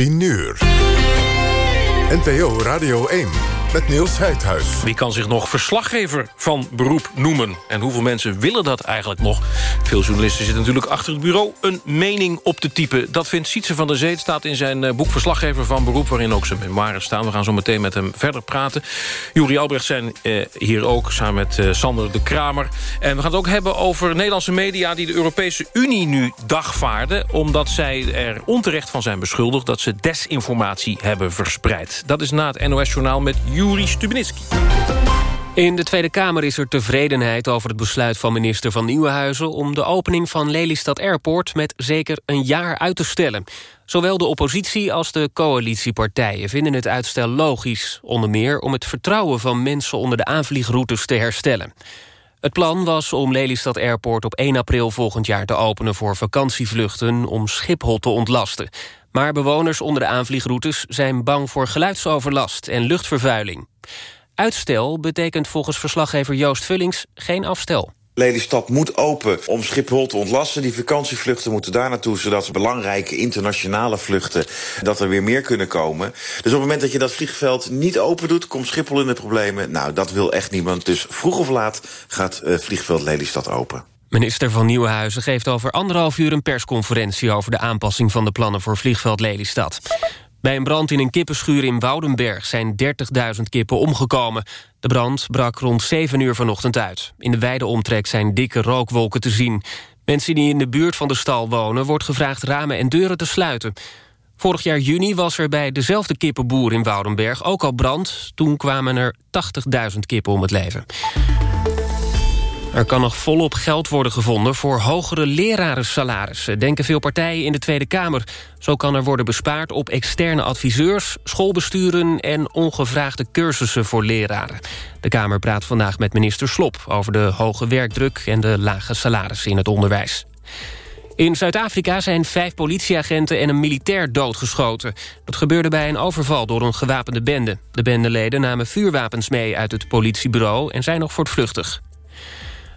10 uur. NPO Radio 1 met Niels Heidhuis. Wie kan zich nog verslaggever van beroep noemen? En hoeveel mensen willen dat eigenlijk nog? Veel journalisten zitten natuurlijk achter het bureau... een mening op te typen. Dat vindt Sietse van der Zee. staat in zijn eh, boek Verslaggever van beroep... waarin ook zijn memoires staan. We gaan zo meteen met hem verder praten. Juri Albrecht zijn eh, hier ook, samen met eh, Sander de Kramer. En we gaan het ook hebben over Nederlandse media... die de Europese Unie nu dagvaarden... omdat zij er onterecht van zijn beschuldigd... dat ze desinformatie hebben verspreid. Dat is na het NOS-journaal met Juri Stubenitski. In de Tweede Kamer is er tevredenheid over het besluit van minister van Nieuwenhuizen... om de opening van Lelystad Airport met zeker een jaar uit te stellen. Zowel de oppositie als de coalitiepartijen vinden het uitstel logisch. Onder meer om het vertrouwen van mensen onder de aanvliegroutes te herstellen. Het plan was om Lelystad Airport op 1 april volgend jaar te openen... voor vakantievluchten om Schiphol te ontlasten. Maar bewoners onder de aanvliegroutes zijn bang voor geluidsoverlast en luchtvervuiling. Uitstel betekent volgens verslaggever Joost Vullings geen afstel. Lelystad moet open om Schiphol te ontlasten. Die vakantievluchten moeten daar naartoe... zodat belangrijke internationale vluchten... dat er weer meer kunnen komen. Dus op het moment dat je dat vliegveld niet open doet... komt Schiphol in de problemen. Nou, dat wil echt niemand. Dus vroeg of laat gaat uh, vliegveld Lelystad open. Minister van Nieuwenhuizen geeft over anderhalf uur een persconferentie... over de aanpassing van de plannen voor vliegveld Lelystad. Bij een brand in een kippenschuur in Woudenberg zijn 30.000 kippen omgekomen. De brand brak rond 7 uur vanochtend uit. In de wijde omtrek zijn dikke rookwolken te zien. Mensen die in de buurt van de stal wonen... wordt gevraagd ramen en deuren te sluiten. Vorig jaar juni was er bij dezelfde kippenboer in Woudenberg ook al brand. Toen kwamen er 80.000 kippen om het leven. Er kan nog volop geld worden gevonden voor hogere lerarensalarissen... denken veel partijen in de Tweede Kamer. Zo kan er worden bespaard op externe adviseurs, schoolbesturen... en ongevraagde cursussen voor leraren. De Kamer praat vandaag met minister Slop... over de hoge werkdruk en de lage salarissen in het onderwijs. In Zuid-Afrika zijn vijf politieagenten en een militair doodgeschoten. Dat gebeurde bij een overval door een gewapende bende. De bendeleden namen vuurwapens mee uit het politiebureau... en zijn nog voortvluchtig.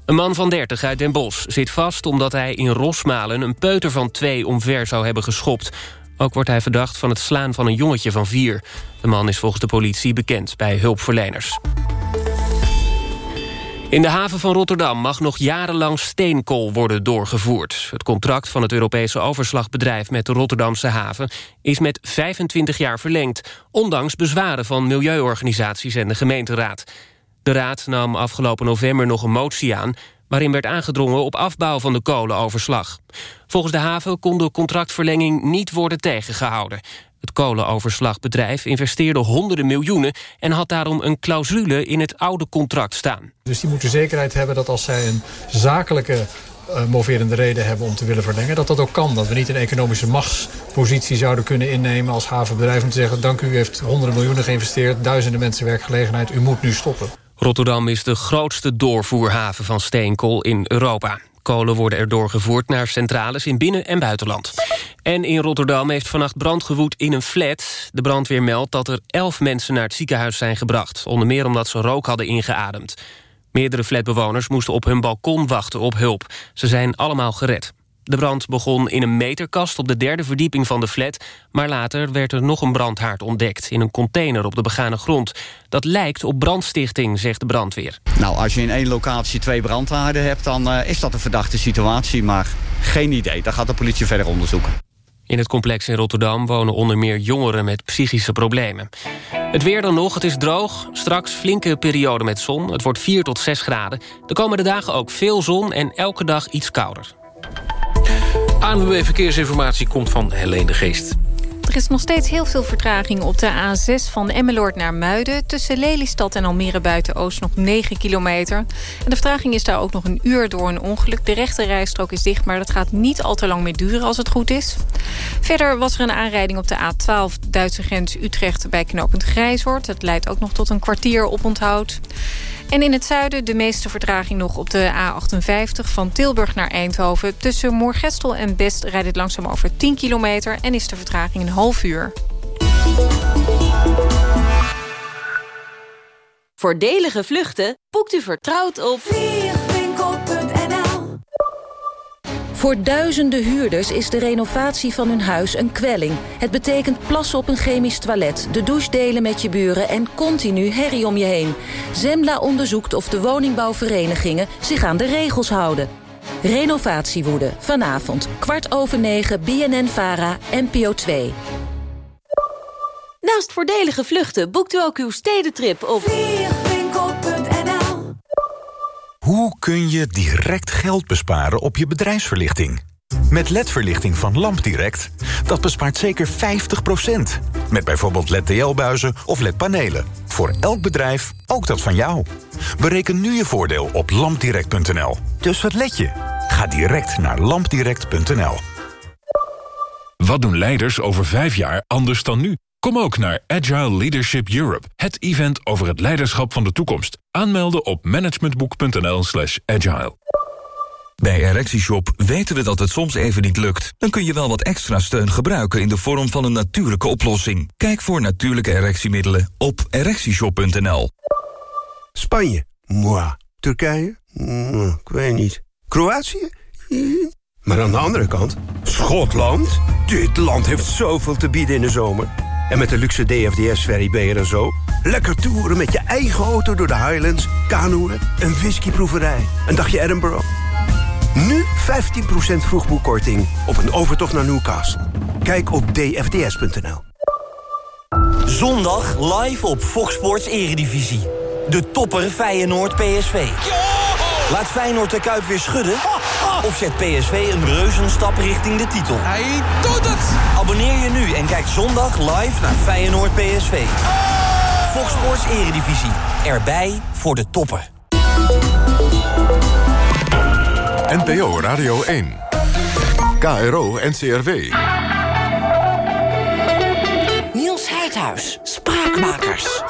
Een man van 30 uit Den Bosch zit vast omdat hij in Rosmalen... een peuter van twee omver zou hebben geschopt. Ook wordt hij verdacht van het slaan van een jongetje van vier. De man is volgens de politie bekend bij hulpverleners. In de haven van Rotterdam mag nog jarenlang steenkool worden doorgevoerd. Het contract van het Europese overslagbedrijf met de Rotterdamse haven... is met 25 jaar verlengd, ondanks bezwaren van milieuorganisaties en de gemeenteraad. De Raad nam afgelopen november nog een motie aan... waarin werd aangedrongen op afbouw van de kolenoverslag. Volgens de haven kon de contractverlenging niet worden tegengehouden. Het kolenoverslagbedrijf investeerde honderden miljoenen... en had daarom een clausule in het oude contract staan. Dus die moeten zekerheid hebben dat als zij een zakelijke uh, moverende reden hebben om te willen verlengen, dat dat ook kan. Dat we niet een economische machtspositie zouden kunnen innemen als havenbedrijf... om te zeggen, dank u, u heeft honderden miljoenen geïnvesteerd... duizenden mensen werkgelegenheid, u moet nu stoppen. Rotterdam is de grootste doorvoerhaven van steenkool in Europa. Kolen worden er doorgevoerd naar centrales in binnen- en buitenland. En in Rotterdam heeft vannacht brand gewoed in een flat. De brandweer meldt dat er elf mensen naar het ziekenhuis zijn gebracht. Onder meer omdat ze rook hadden ingeademd. Meerdere flatbewoners moesten op hun balkon wachten op hulp. Ze zijn allemaal gered. De brand begon in een meterkast op de derde verdieping van de flat... maar later werd er nog een brandhaard ontdekt... in een container op de begane grond. Dat lijkt op brandstichting, zegt de brandweer. Nou, als je in één locatie twee brandhaarden hebt... dan uh, is dat een verdachte situatie, maar geen idee. Daar gaat de politie verder onderzoeken. In het complex in Rotterdam wonen onder meer jongeren met psychische problemen. Het weer dan nog, het is droog. Straks flinke periode met zon. Het wordt 4 tot 6 graden. De komende dagen ook veel zon en elke dag iets kouder. ANWB Verkeersinformatie komt van Helene de Geest. Er is nog steeds heel veel vertraging op de A6 van Emmeloord naar Muiden. Tussen Lelystad en Almere buiten-Oost nog 9 kilometer. En de vertraging is daar ook nog een uur door een ongeluk. De rechte rijstrook is dicht, maar dat gaat niet al te lang meer duren als het goed is. Verder was er een aanrijding op de A12 Duitse grens Utrecht bij knooppunt Grijshoort. Dat leidt ook nog tot een kwartier op onthoud. En in het zuiden de meeste vertraging nog op de A58 van Tilburg naar Eindhoven. Tussen Moorgestel en Best rijdt het langzaam over 10 kilometer... en is de vertraging een half uur. Voordelige vluchten boekt u vertrouwd op... Voor duizenden huurders is de renovatie van hun huis een kwelling. Het betekent plassen op een chemisch toilet, de douche delen met je buren... en continu herrie om je heen. Zembla onderzoekt of de woningbouwverenigingen zich aan de regels houden. Renovatiewoede, vanavond, kwart over negen, BNN-VARA, NPO 2. Naast voordelige vluchten boekt u ook uw stedentrip op... Hoe kun je direct geld besparen op je bedrijfsverlichting? Met LED-verlichting van LampDirect, dat bespaart zeker 50%. Met bijvoorbeeld LED-TL-buizen of LED-panelen. Voor elk bedrijf, ook dat van jou. Bereken nu je voordeel op lampdirect.nl. Dus wat let je? Ga direct naar lampdirect.nl. Wat doen leiders over vijf jaar anders dan nu? Kom ook naar Agile Leadership Europe, het event over het leiderschap van de toekomst. Aanmelden op managementboek.nl slash agile. Bij ErectieShop weten we dat het soms even niet lukt. Dan kun je wel wat extra steun gebruiken in de vorm van een natuurlijke oplossing. Kijk voor natuurlijke erectiemiddelen op ErectieShop.nl. Spanje? Moi. Turkije? Ik weet niet. Kroatië? Maar aan de andere kant, Schotland? Dit land heeft zoveel te bieden in de zomer. En met de luxe DFDS-ferry ben je er zo. Lekker toeren met je eigen auto door de Highlands, kanoeën, een whiskyproeverij, een dagje Edinburgh. Nu 15% vroegboekkorting op een overtocht naar Newcastle. Kijk op dfds.nl. Zondag live op Fox Sports Eredivisie. De topper Feyenoord PSV. Laat Feyenoord de Kuip weer schudden? Of zet PSV een reuzenstap richting de titel? Hij doet het! Abonneer je nu en kijk zondag live naar Feyenoord PSV. Fox Sports Eredivisie. Erbij voor de toppen. NPO Radio 1. KRO NCRW. Niels Heidhuis, Spraakmakers.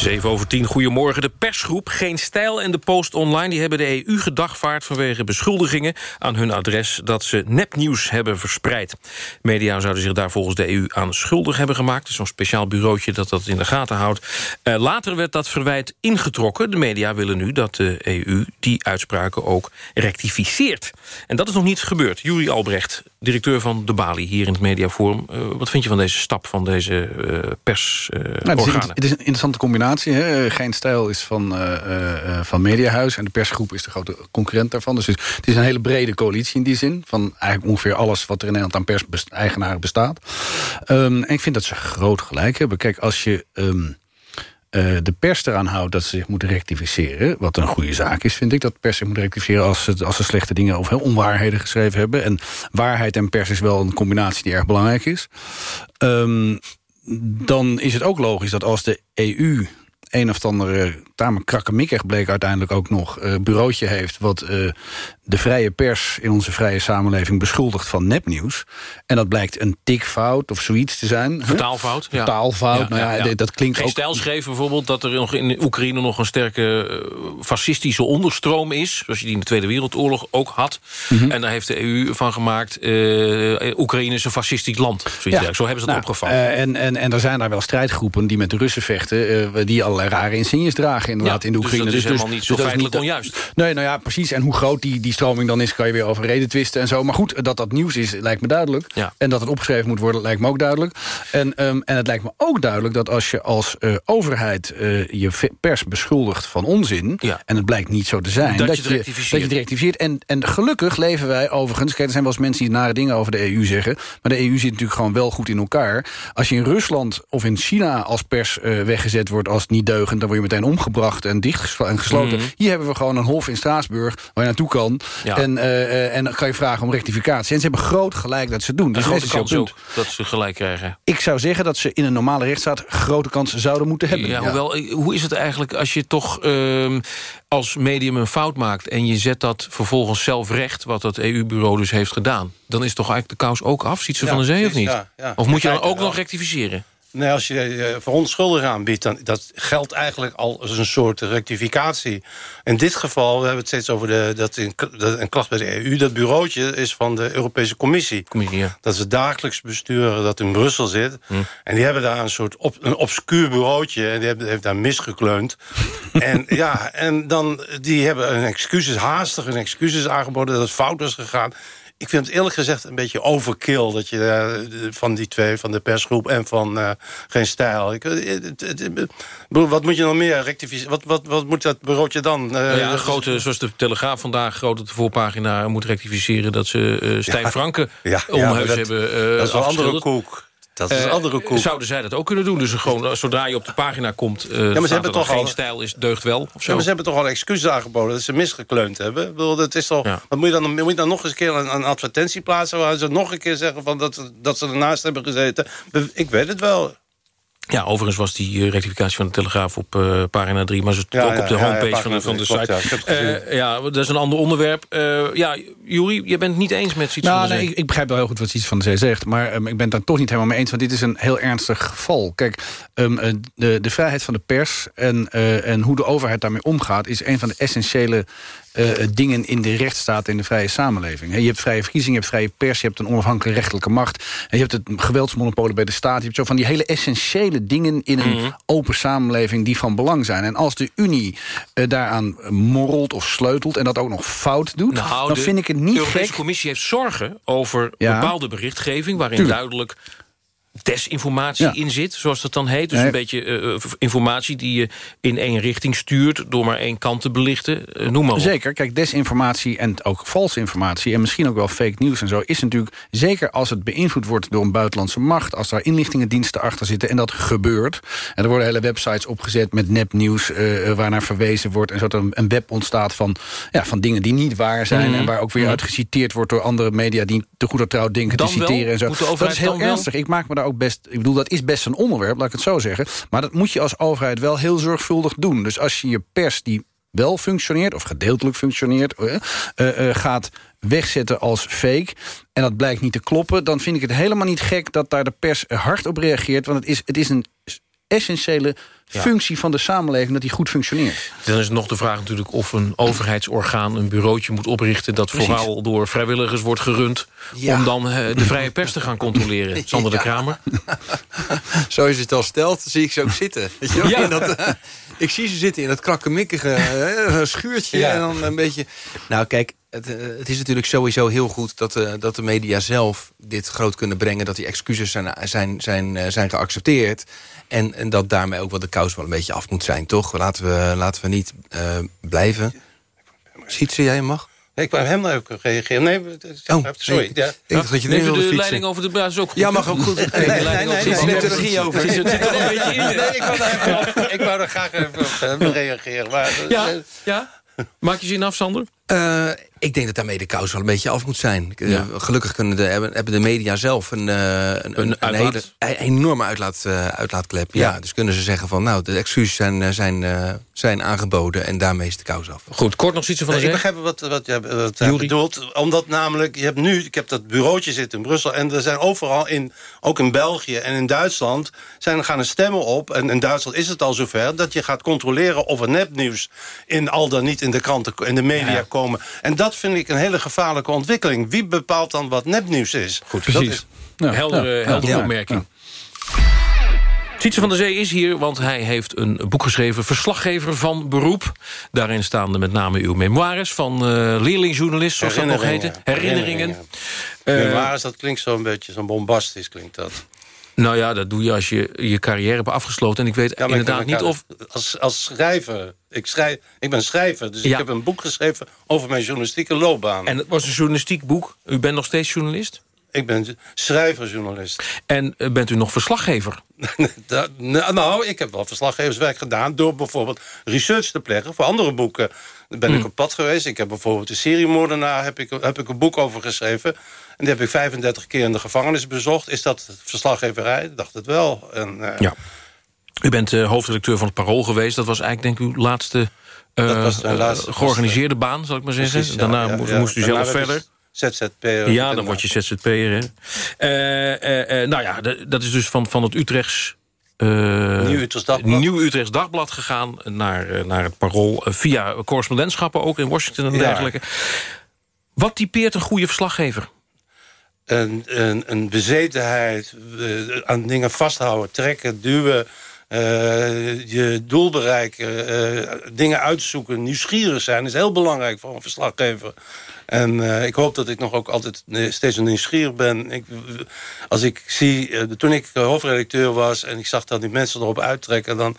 7 over 10, goedemorgen. De persgroep Geen Stijl en de Post Online... die hebben de EU gedagvaard vanwege beschuldigingen aan hun adres... dat ze nepnieuws hebben verspreid. Media zouden zich daar volgens de EU aan schuldig hebben gemaakt. Zo'n speciaal bureautje dat dat in de gaten houdt. Uh, later werd dat verwijt ingetrokken. De media willen nu dat de EU die uitspraken ook rectificeert. En dat is nog niet gebeurd. Juri Albrecht, directeur van de Bali hier in het Mediaforum. Uh, wat vind je van deze stap van deze uh, persorganen? Nou, het is een interessante combinatie. Hè. Geen Stijl is van, uh, uh, van Mediahuis en de persgroep is de grote concurrent daarvan. Dus het is een hele brede coalitie in die zin. Van eigenlijk ongeveer alles wat er in Nederland aan pers-eigenaren bestaat. Um, en ik vind dat ze groot gelijk hebben. Kijk, als je... Uh, de pers eraan houdt dat ze zich moeten rectificeren... wat een goede zaak is, vind ik, dat pers zich moet rectificeren... als ze, als ze slechte dingen of heel onwaarheden geschreven hebben. En waarheid en pers is wel een combinatie die erg belangrijk is. Um, dan is het ook logisch dat als de EU een of andere tamelijk krakkemikkig bleek uiteindelijk ook nog uh, bureautje heeft... wat uh, de vrije pers in onze vrije samenleving beschuldigt van nepnieuws. En dat blijkt een tikfout of zoiets te zijn. Vertaalfout. Ja. Vertaalfout, ja, nou ja, ja, dat klinkt Geen ook... stijl schreef bijvoorbeeld dat er nog in Oekraïne nog een sterke uh, fascistische onderstroom is. Zoals je die in de Tweede Wereldoorlog ook had. Mm -hmm. En daar heeft de EU van gemaakt... Oekraïne is een fascistisch land. Ja. Zo hebben ze het nou, opgevat. en, en, en er zijn daar wel strijdgroepen die met de Russen vechten... die allerlei rare insignes dragen inderdaad in de Oekraïne. Dus dat is dus, helemaal niet zo dus feitelijk niet, onjuist. Nee, nou ja, precies. En hoe groot die, die dan is, kan je weer over reden twisten en zo. Maar goed, dat dat nieuws is, lijkt me duidelijk. Ja. En dat het opgeschreven moet worden, lijkt me ook duidelijk. En, um, en het lijkt me ook duidelijk dat als je als uh, overheid uh, je pers beschuldigt van onzin... Ja. en het blijkt niet zo te zijn... Dat, dat je, je, dat je het rectificeert. En, en gelukkig leven wij overigens... Kijk, er zijn wel eens mensen die nare dingen over de EU zeggen... maar de EU zit natuurlijk gewoon wel goed in elkaar. Als je in Rusland of in China als pers uh, weggezet wordt als niet deugend... dan word je meteen omgebracht en dicht en gesloten. Mm -hmm. Hier hebben we gewoon een hof in Straatsburg waar je naartoe kan. Ja. En, uh, en dan kan je vragen om rectificatie. En ze hebben groot gelijk dat ze doen. Dus grote kans ook dat ze gelijk krijgen. Ik zou zeggen dat ze in een normale rechtsstaat grote kans zouden moeten hebben. Ja, hoewel, hoe is het eigenlijk als je toch uh, als medium een fout maakt... en je zet dat vervolgens zelf recht, wat dat EU-bureau dus heeft gedaan... dan is toch eigenlijk de kous ook af, ziet ze ja, van de zee of niet? Ja, ja. Of moet je dan ook nog rectificeren? Nee, als je uh, verontschuldiging aanbiedt... dan dat geldt eigenlijk al als een soort rectificatie. In dit geval, we hebben het steeds over de, dat een, dat een klacht bij de EU... dat bureautje is van de Europese Commissie. Commissie ja. Dat is het dagelijks bestuur dat in Brussel zit. Hm. En die hebben daar een soort op, een obscuur bureautje... en die hebben, heeft daar misgekleund. en ja, en dan, die hebben een excuses, haastig een excuses aangeboden... dat het fout is gegaan ik vind het eerlijk gezegd een beetje overkill... dat je uh, van die twee, van de persgroep en van uh, Geen Stijl... Ik, uh, wat moet je nog meer rectificeren? Wat, wat, wat moet dat bureautje dan? Nou ja, grote, zoals de Telegraaf vandaag de voorpagina moet rectificeren... dat ze Stijn ja, Franke ja, onhuis ja, hebben Dat is een andere koek. Dat is een andere koek. Zouden zij dat ook kunnen doen? Dus gewoon, zodra je op de pagina komt... Uh, ja, maar ze hebben toch geen al, stijl is deugt wel? Of zo? Ja, maar ze hebben toch al excuses aangeboden... dat ze misgekleund hebben? Ik bedoel, dat is toch, ja. wat moet, je dan, moet je dan nog eens een keer een, een advertentie plaatsen... waar ze nog een keer zeggen van dat, dat ze ernaast hebben gezeten? Ik weet het wel. Ja, overigens was die uh, rectificatie van de Telegraaf op uh, pagina 3... maar ze ja, ook ja, op de homepage ja, van, van, de site. Uh, ja, dat is een ander onderwerp. ja, Juri, je bent het niet eens met iets nou, van de nee, Zee. ik, ik, begrijp wel heel goed wat iets van de Zee zegt... maar um, ik ben het daar toch niet helemaal mee eens... want dit is een heel ernstig geval. Kijk, um, de, de vrijheid van de pers en, en hoe de overheid daarmee omgaat... is een van de essentiële uh, dingen in de rechtsstaat in de vrije samenleving. je hebt vrije verkiezingen, je hebt vrije pers... je hebt een onafhankelijke rechterlijke macht... en je hebt het geweldsmonopolie bij de staat. Je hebt zo van die hele essentiële dingen in een mm. open samenleving... die van belang zijn. En als de Unie uh, daaraan morrelt of sleutelt... en dat ook nog fout doet, nou, dan vind ik het niet gek... De Europese Commissie heeft zorgen over ja. bepaalde berichtgeving... waarin Tuurlijk. duidelijk desinformatie ja. in zit, zoals dat dan heet. Dus nee. een beetje uh, informatie die je in één richting stuurt... door maar één kant te belichten, uh, noem maar op. Zeker, kijk, desinformatie en ook valse informatie... en misschien ook wel fake nieuws en zo... is natuurlijk, zeker als het beïnvloed wordt door een buitenlandse macht... als daar inlichtingendiensten achter zitten en dat gebeurt... en er worden hele websites opgezet met nepnieuws... Uh, waarnaar verwezen wordt en zo er een web ontstaat van, ja, van dingen die niet waar zijn... Mm -hmm. en waar ook weer uit geciteerd wordt door andere media... die te goed trouw denken dan te citeren wel? en zo. Dat is heel ernstig. Ik maak me ook best... Ik bedoel, dat is best een onderwerp, laat ik het zo zeggen. Maar dat moet je als overheid wel heel zorgvuldig doen. Dus als je je pers die wel functioneert, of gedeeltelijk functioneert... Uh, uh, gaat wegzetten als fake... en dat blijkt niet te kloppen... dan vind ik het helemaal niet gek dat daar de pers hard op reageert. Want het is, het is een essentiële ja. functie van de samenleving... dat die goed functioneert. Dan is nog de vraag natuurlijk of een overheidsorgaan... een bureautje moet oprichten dat Precies. vooral door vrijwilligers wordt gerund... Ja. om dan uh, de vrije pers te gaan controleren. Sander ja. de Kramer. Zo is het al stelt, zie ik ze ook zitten. Weet je dat, uh, ik zie ze zitten in dat krakkemikkige uh, schuurtje. En dan een beetje... Nou kijk, eh, het, is natuurlijk sowieso heel goed dat, eh, dat de media zelf dit groot kunnen brengen. Dat die excuses zijn, zijn, zijn, eh, zijn geaccepteerd. En, en dat daarmee ook wel de kous wel een beetje af moet zijn, toch? Laten we, laten we niet blijven. Ziet ze, jij mag? Ik wou hem nou ook reageren. Nee, oh, sorry. Ja. ik dat je de leiding over de baas ook goed. Ja, mag ook goed. Nee, nee, nee, over. Nee, ik wou daar, ik wou er graag even op reageren. Maar, ja, ja. Maak je zin af, Sander? Ik denk dat daarmee de kous wel een beetje af moet zijn. Ja. Uh, gelukkig kunnen de, hebben, hebben de media zelf een, uh, een, een, een hele een enorme uitlaat, uitlaatklep. Ja. ja. dus kunnen ze zeggen van nou, de excuses zijn, zijn, zijn aangeboden en daarmee is de kous af. Goed, kort nog iets van de Ik begrijp wat, wat, je wat bedoelt. Omdat namelijk, je hebt nu, ik heb dat bureautje zitten in Brussel... en er zijn overal, in, ook in België en in Duitsland... zijn gaan er stemmen op, en in Duitsland is het al zover... dat je gaat controleren of er nepnieuws in al dan niet in de kranten in de media ja. komen. En dat vind ik een hele gevaarlijke ontwikkeling. Wie bepaalt dan wat nepnieuws is? Goed, precies. Dat is ja. Heldere, ja. heldere ja. opmerking. Sietse van der Zee is hier, want hij heeft een boek geschreven... Verslaggever van beroep. Daarin staan met name uw memoires van uh, leerlingjournalist... zoals dat nog heette. Herinneringen. Herinneringen. Uh, memoires, dat klinkt zo'n beetje, zo'n bombastisch klinkt dat. Nou ja, dat doe je als je je carrière hebt afgesloten. En ik weet ja, inderdaad ik niet of... Als, als schrijver, ik, schrijf, ik ben schrijver, dus ja. ik heb een boek geschreven... over mijn journalistieke loopbaan. En het was een journalistiek boek. U bent nog steeds journalist? Ik ben schrijverjournalist. En uh, bent u nog verslaggever? dat, nou, ik heb wel verslaggeverswerk gedaan... door bijvoorbeeld research te plegen voor andere boeken. Daar ben hmm. ik op pad geweest. Ik heb bijvoorbeeld de seriemoordenaar heb ik, heb ik een boek over geschreven. En die heb ik 35 keer in de gevangenis bezocht. Is dat verslaggeverij? Ik dacht het wel. En, uh, ja. U bent uh, hoofdredacteur van het Parool geweest. Dat was eigenlijk denk ik uw laatste, uh, laatste georganiseerde was, baan, zal ik maar zeggen. Precies, ja, Daarna ja, moest, u zelf verder. ZZP'er. Ja, dan word je ZZP'er. Uh, nou ja, dat is dus van, van het Utrechts uh, Nieuw Utrechts Dagblad. Nieuw Utrechts Dagblad gegaan naar, naar het Parool... via correspondentschappen ook in Washington en dergelijke. Wat typeert een goede verslaggever? Een, een, een bezetenheid, aan dingen vasthouden, trekken, duwen... Uh, je doel bereiken, uh, dingen uitzoeken, nieuwsgierig zijn... is heel belangrijk voor een verslaggever. En uh, ik hoop dat ik nog ook altijd steeds nieuwsgierig ben. Ik, als ik zie, toen ik hoofdredacteur was... en ik zag dat die mensen erop uittrekken... dan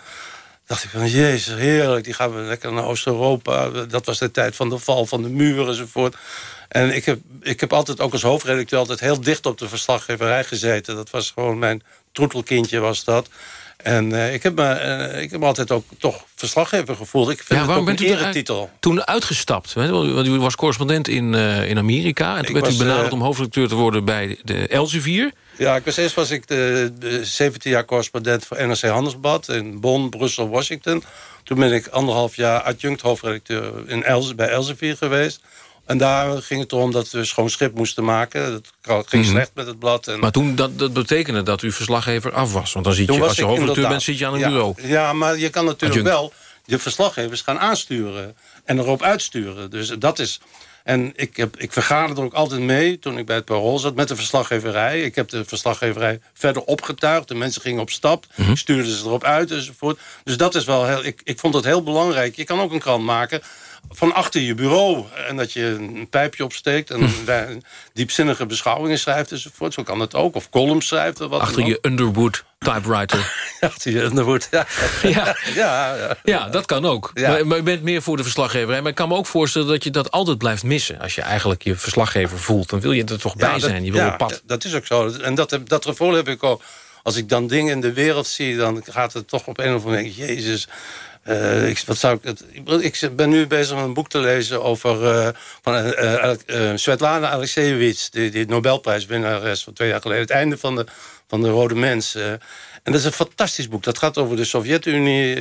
dacht ik van, jezus, heerlijk, die gaan we lekker naar Oost-Europa. Dat was de tijd van de val van de muur enzovoort. En ik heb, ik heb altijd ook als hoofdredacteur... altijd heel dicht op de verslaggeverij gezeten. Dat was gewoon mijn troetelkindje was dat... En uh, ik, heb me, uh, ik heb me altijd ook toch verslaggever gevoeld. Ik vind ja, waarom het ook bent een u eretitel. toen uitgestapt? Hè? Want u was correspondent in, uh, in Amerika. En toen Ik werd u benaderd eh, om hoofdredacteur te worden bij de Elsevier. Ja, ik was, eerst was ik de, de 17 jaar correspondent voor NRC Handelsblad... in Bonn, Brussel, Washington. Toen ben ik anderhalf jaar adjunct hoofdredacteur in Els, bij Elsevier geweest. En daar ging het erom dat we schoon schip moesten maken. Dat ging Mhm. slecht met het blad. En Maar toen, dat, dat betekende dat u verslaggever af was. Want dan zit Toen je, als je hoofdredacteur bent, zit je aan een ja, bureau. Ja, maar je kan natuurlijk Adjunct. wel je verslaggevers gaan aansturen. En erop uitsturen. Dus dat is... En ik, heb, ik vergaderde er ook altijd mee toen ik bij het Parool zat met de verslaggeverij. Ik heb de verslaggeverij verder opgetuigd. De mensen gingen op stap, Mhm. stuurden ze erop uit enzovoort. Dus dat is wel heel... Ik, ik vond dat heel belangrijk. Je kan ook een krant maken van achter je bureau. En dat je een pijpje opsteekt en een diepzinnige beschouwingen schrijft enzovoort. Zo kan het ook. Of columns schrijft. Of wat Achter je. Underwood typewriter. Achter je Underwood, ja. Ja. ja, ja. Ja, dat kan ook. Ja. Maar, maar je bent meer voor de verslaggeverij. Maar ik kan me ook voorstellen dat je dat altijd blijft missen. Als je eigenlijk je verslaggever voelt. Dan wil je er toch bij dat- zijn. Je wil op pad. Dat is ook zo. En dat, dat gevoel heb ik ook. Als ik dan dingen in de wereld zie, dan gaat het toch op een of andere manier... Jezus, eh, ik, wat zou ik, het, ik, ben nu bezig met een boek te lezen over eh, van, eh, Svetlana Alexievich... Die, die Nobelprijswinnares van twee jaar geleden. Het einde van de, van de Rode Mens. en dat is een fantastisch boek. Dat gaat over de Sovjet-Unie,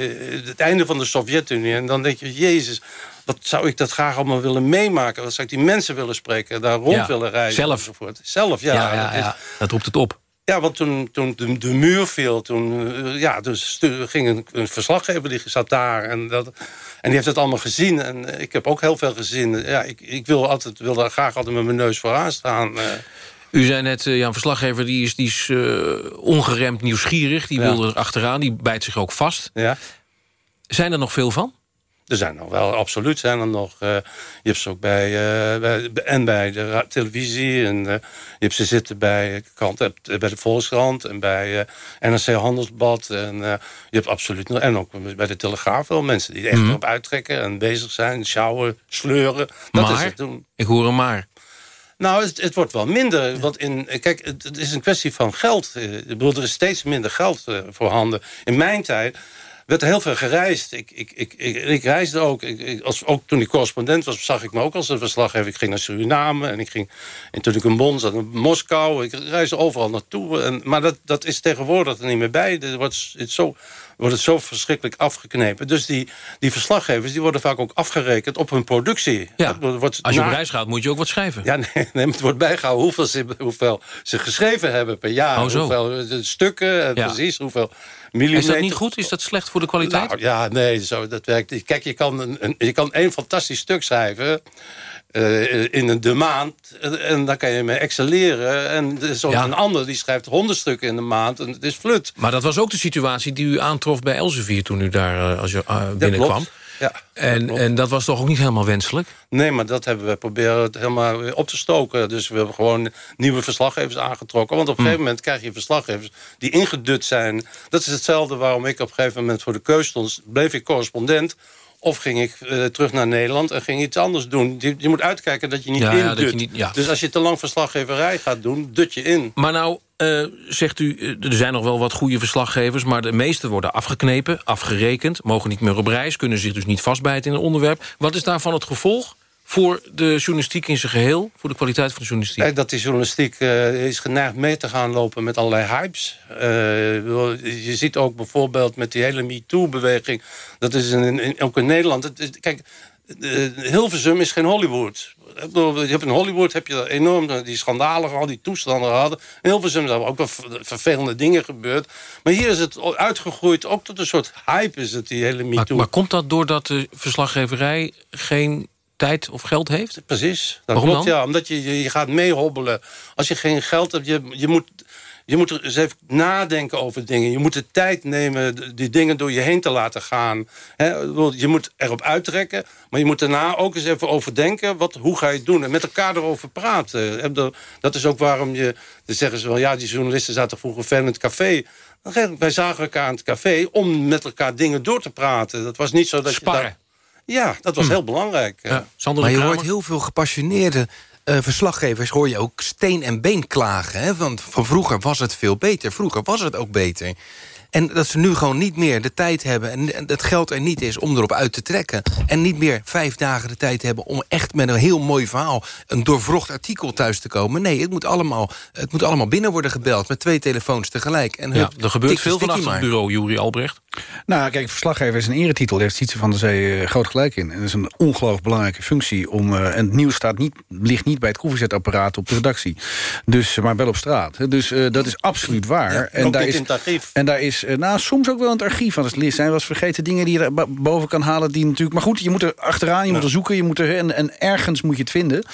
het einde van de Sovjet-Unie. En dan denk je, Jezus, wat zou ik dat graag allemaal willen meemaken? Wat zou ik die mensen willen spreken, daar rond Ja, willen reizen? zelf. enzovoort. Zelf, ja. ja, ja, dat is-. Dat roept het op. ja, want toen, toen de, de muur viel, toen eh, ja, dus ging een, een verslaggever die zat daar. En, dat, en die heeft het allemaal gezien. En eh, ik heb ook heel veel gezien. Ja, ik, ik wil, altijd, wil daar graag altijd met mijn neus vooraan staan. eh. U zei net, ja, een verslaggever die is, die is ongeremd nieuwsgierig. Die Ja. wil er achteraan, die bijt zich ook vast. Ja. Zijn er nog veel van? Er zijn nog wel, absoluut zijn er nog. eh, je hebt ze ook bij, bij en bij de televisie. En, eh, je hebt ze zitten bij, krant, eh, bij de Volkskrant en bij NRC Handelsblad. En je hebt absoluut nog, en ook bij de Telegraaf wel mensen die er echt Mhm. op uittrekken en bezig zijn. Sjouwen, sleuren. Dat is maar, het doen. ik hoor een maar. Nou, het, het wordt wel minder. Want in, kijk, het, het is een kwestie van geld. Ik bedoel, er is steeds minder geld voorhanden. In mijn tijd werd er heel veel gereisd. Ik, ik, ik, ik, ik reisde ook. Ik, als, ook toen ik correspondent was, zag ik me ook als een verslaggever. Ik ging naar Suriname en ik ging... En toen ik in Bonn zat, in Moskou. Ik reisde overal naartoe. En, maar dat, dat is tegenwoordig er niet meer bij. Er wordt het zo wordt het zo verschrikkelijk afgeknepen. Dus die, die verslaggevers die worden vaak ook afgerekend op hun productie. Ja, wordt Als je op reis gaat, moet je ook wat schrijven. ja, nee, nee, het wordt bijgehouden hoeveel ze, hoeveel ze geschreven hebben per jaar. Oh, zo. Hoeveel eh, stukken, eh, Ja. precies, hoeveel millimeter. Is dat niet goed? Is dat slecht voor de kwaliteit? Nou, ja, nee, zo, dat werkt. Kijk, je kan een, een- je kan één fantastisch stuk schrijven... eh, in een, de maand. En, dan kan je mee excelleren. En Ja. een ander die schrijft honderd stukken in de maand. En het is flut. Maar dat was ook de situatie die u aantrof bij Elsevier... toen u daar eh, als je, eh, binnenkwam. Ja, en, klopt. en dat was toch ook niet helemaal wenselijk? Nee, maar dat hebben we proberen het helemaal op te stoken. Dus we hebben gewoon nieuwe verslaggevers aangetrokken. Want op een gegeven moment krijg je verslaggevers die ingedut zijn. Dat is hetzelfde waarom ik op een gegeven moment voor de keus stond. Bleef ik correspondent of ging ik eh, terug naar Nederland en ging iets anders doen. Je, je moet uitkijken dat je niet Ja, indut. dat je niet- ja. Dus als je te lang verslaggeverij gaat doen, dut je in. Maar nou, eh, zegt u, eh, er zijn nog wel wat goede verslaggevers... maar de meeste worden afgeknepen, afgerekend... mogen niet meer op reis, kunnen zich dus niet vastbijten in een onderwerp. Wat is daarvan het gevolg voor de journalistiek in zijn geheel? Voor de kwaliteit van de journalistiek? Kijk, dat die journalistiek eh, is geneigd mee te gaan lopen met allerlei hypes. Eh, je ziet ook bijvoorbeeld met die hele MeToo-beweging... dat is in, in- ook in Nederland... Het, is- kijk, uh, Hilversum is geen Hollywood. Je hebt in Hollywood heb je enorm die schandalen gehad, die toestanden gehad. In Hilversum zijn ook wel vervelende dingen gebeurd. Maar hier is het uitgegroeid, ook tot een soort hype is het, die hele MeToo. Maar, maar komt dat doordat de verslaggeverij geen tijd of geld heeft? Precies. Dat klopt, ja. Omdat je, je gaat meehobbelen. Als je geen geld hebt, je, je moet je moet er eens even nadenken over dingen. Je moet de tijd nemen die dingen door je heen te laten gaan. je moet erop uittrekken, maar je moet daarna ook eens even overdenken... Wat, hoe ga je het doen en met elkaar erover praten. Dat is ook waarom je... Dan zeggen ze wel, ja, die journalisten zaten vroeger ver in het café. Wij zagen elkaar in het café om met elkaar dingen door te praten. Dat was niet zo dat Sparren. je... ja, dat was hm. heel belangrijk. Ja. maar je hoort heel veel gepassioneerde uh, verslaggevers hoor je ook steen en been klagen. Hè? Want van vroeger was het veel beter. Vroeger was het ook beter. En dat ze nu gewoon niet meer de tijd hebben... en het geld er niet is om erop uit te trekken. En niet meer vijf dagen de tijd hebben om echt met een heel mooi verhaal... een doorvrocht artikel thuis te komen. Nee, het moet allemaal, het moet allemaal binnen worden gebeld... met twee telefoons tegelijk. En ja, er gebeurt veel van achter het bureau, Juri Albrecht. Nou, kijk, verslaggever is een eretitel. Daar heeft Sietse van der Zee uh, groot gelijk in. En dat is een ongelooflijk belangrijke functie. Om, uh, en het nieuws staat niet, ligt niet bij het koffiezetapparaat op de redactie. Dus, maar wel op straat. Dus uh, dat is absoluut waar. Ja, en, daar is, en daar is nou, soms ook wel in het archief. Want het zijn was vergeten dingen die je boven kan halen. Die natuurlijk, maar goed, je moet er achteraan, je moet er zoeken. Je moet er, en, en ergens moet je het vinden.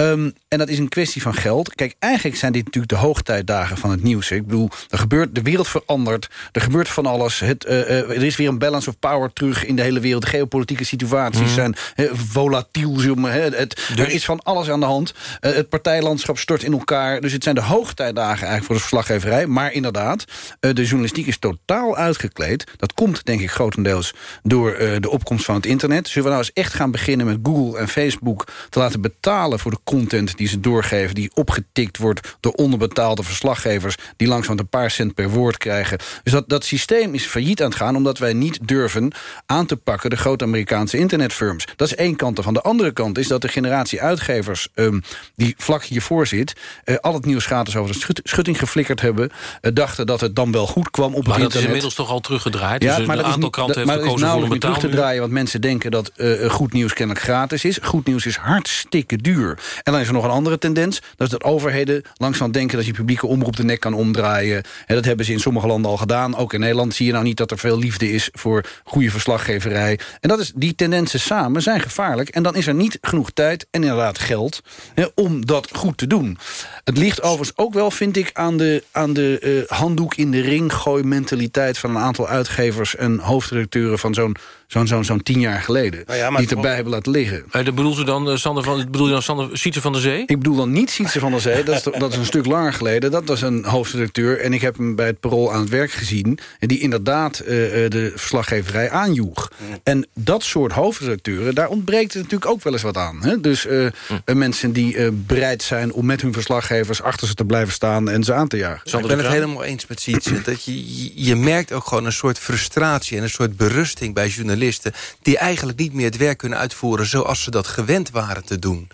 Um, en dat is een kwestie van geld. Kijk, eigenlijk zijn dit natuurlijk de hoogtijdagen van het nieuws. Ik bedoel, er gebeurt, de wereld verandert. Er gebeurt van alles. Het, uh, uh, er is weer een balance of power terug in de hele wereld. De geopolitieke situaties mm. zijn volatiel. Het, er is van alles aan de hand. het partijlandschap stort in elkaar. Dus het zijn de hoogtijdagen eigenlijk voor de verslaggeverij. Maar inderdaad, de journalistiek is totaal uitgekleed. Dat komt denk ik grotendeels door de opkomst van het internet. Zullen we nou eens echt gaan beginnen met Google en Facebook... te laten betalen voor de content die ze doorgeven... die opgetikt wordt door onderbetaalde verslaggevers... die langzaam een paar cent per woord krijgen. Dus dat, dat systeem is failliet aan het gaan... omdat wij niet durven aan te pakken de grote Amerikaanse internetfirms. Dat is één kant ervan. De andere kant is dat de generatie uitgevers... Um, die vlak hiervoor zit... Uh, al het nieuws gratis over de schutting geflikkerd hebben... Uh, dachten dat het dan wel goed kwam op maar dat is inmiddels toch al teruggedraaid? Ja, dus maar een aantal kranten heeft gekozen voor een terug te draaien... want mensen denken dat uh, goed nieuws kennelijk gratis is. Goed nieuws is hartstikke duur. En dan is er nog een andere tendens. Dat is dat overheden langzaam denken dat je publieke omroep de nek kan omdraaien. En dat hebben ze in sommige landen al gedaan. Ook in Nederland zie je nou niet dat er veel liefde is voor goede verslaggeverij. En dat is, die tendensen samen zijn gevaarlijk. En dan is er niet genoeg tijd en inderdaad geld hè, om dat goed te doen. Het ligt overigens ook wel, vind ik, aan de, aan de uh, handdoek in de ring gooi mentaliteit van een aantal uitgevers en hoofdredacteuren van zo'n zo'n zo'n zo'n tien jaar geleden. Nou ja, die het erbij hebben laten liggen. Uh, dat bedoelt u dan, uh, Sander van, bedoel je dan Sander, Sietse van der Zee? Ik bedoel dan niet Sietse van der Zee. Dat is, dat is een stuk langer geleden. Dat was een hoofdredacteur. En ik heb hem bij het Parool aan het werk gezien. En die inderdaad uh, de verslaggeverij aanjoeg. Mm. En dat soort hoofdredacteuren, daar ontbreekt het natuurlijk ook wel eens wat aan. Hè? Dus mm. mensen die bereid zijn om met hun verslaggevers achter ze te blijven staan en ze aan te jagen. ik ben het helemaal eens met Sietse. dat je, je merkt ook gewoon een soort frustratie en een soort berusting bij journalisten die eigenlijk niet meer het werk kunnen uitvoeren... zoals ze dat gewend waren te doen.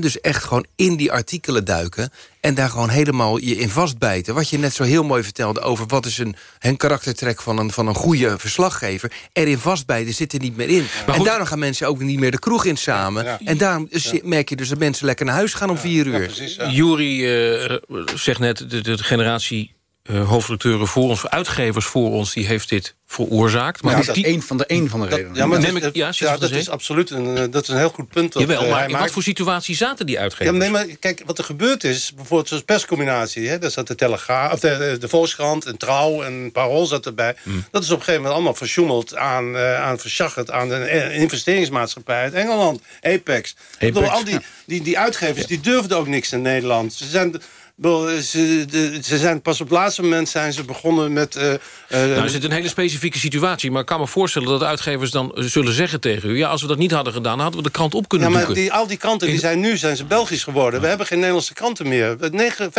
dus echt gewoon in die artikelen duiken... en daar gewoon helemaal je in vastbijten. Wat je net zo heel mooi vertelde over... wat is een, een karaktertrek van een, van een goede verslaggever. Erin vastbijten zit er niet meer in. en daarom gaan mensen ook niet meer de kroeg in samen. En daarom merk je dus dat mensen lekker naar huis gaan om vier uur. Jury uh, zegt net, de, de generatie uh, hoofdredacteuren voor ons, uitgevers voor ons... die heeft dit veroorzaakt. Maar ja, dat is één van de, een van de redenen. Ja, maar Neem ik, ja, ja dat is absoluut een, eh, dat is een heel goed punt. Dat, Jawel, eh, maar in wat voor situatie zaten die uitgevers? Ja, nee, maar kijk, wat er gebeurd is, bijvoorbeeld zoals perscombinatie... Hè, daar zat de Telegraaf, of de, de Volkskrant, en Trouw en Parool zat erbij. Hmm. Dat is op een gegeven moment allemaal versjoemeld aan, uh, aan aan een investeringsmaatschappij uit Engeland, Apex. Apex. Bedoel, al die, die, die uitgevers die durfden ook niks in Nederland. Ze zijn ze, de, ze zijn pas op het laatste moment zijn ze begonnen met... Uh, nou, er zit een hele specifieke situatie. Maar ik kan me voorstellen dat uitgevers dan zullen zeggen tegen u... ja, als we dat niet hadden gedaan, hadden we de krant op kunnen ja, maar Die, al die kranten die zijn nu zijn ze Belgisch geworden. We hebben geen Nederlandse kranten meer. 9, 95%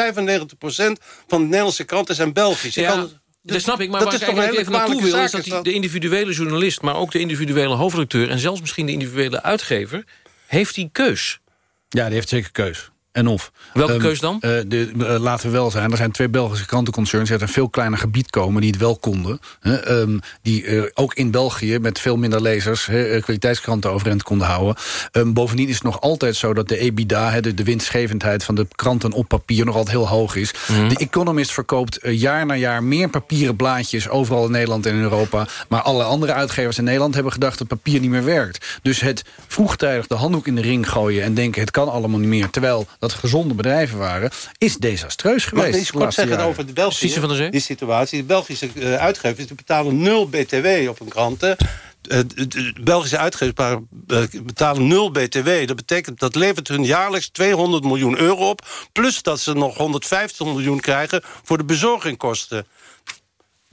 van de Nederlandse kranten zijn Belgisch. Ja. Kan, dat snap ik, maar dat waar ik even naartoe wil... is dat die, de individuele journalist, maar ook de individuele hoofdredacteur... en zelfs misschien de individuele uitgever, heeft die keus. Ja, die heeft zeker keus. En of. Welke Ehm, keus dan? eh, de, eh, laten we wel zijn, er zijn twee Belgische krantenconcerns... die uit een veel kleiner gebied komen, die het wel konden. hè, ehm, die eh, ook in België met veel minder lezers... hè, kwaliteitskranten overeind konden houden. Ehm, bovendien is het nog altijd zo dat de EBITDA... hè, de, de winstgevendheid van de kranten op papier nog altijd heel hoog is. Mhm. De Economist verkoopt jaar na jaar meer papieren blaadjes... overal in Nederland en in Europa. Maar alle andere uitgevers in Nederland hebben gedacht... dat papier niet meer werkt. Dus het vroegtijdig de handdoek in de ring gooien... en denken het kan allemaal niet meer... terwijl dat gezonde bedrijven waren... is desastreus Mag geweest. ik kort zeggen jaren. over de Belgische van der Zee? die situatie? De Belgische eh, uitgevers die betalen nul btw op hun kranten. Eh, de- de Belgische uitgevers eh, betalen nul btw. Dat betekent dat levert hun jaarlijks 200 miljoen euro op. Plus dat ze nog 150 miljoen krijgen voor de bezorgingkosten.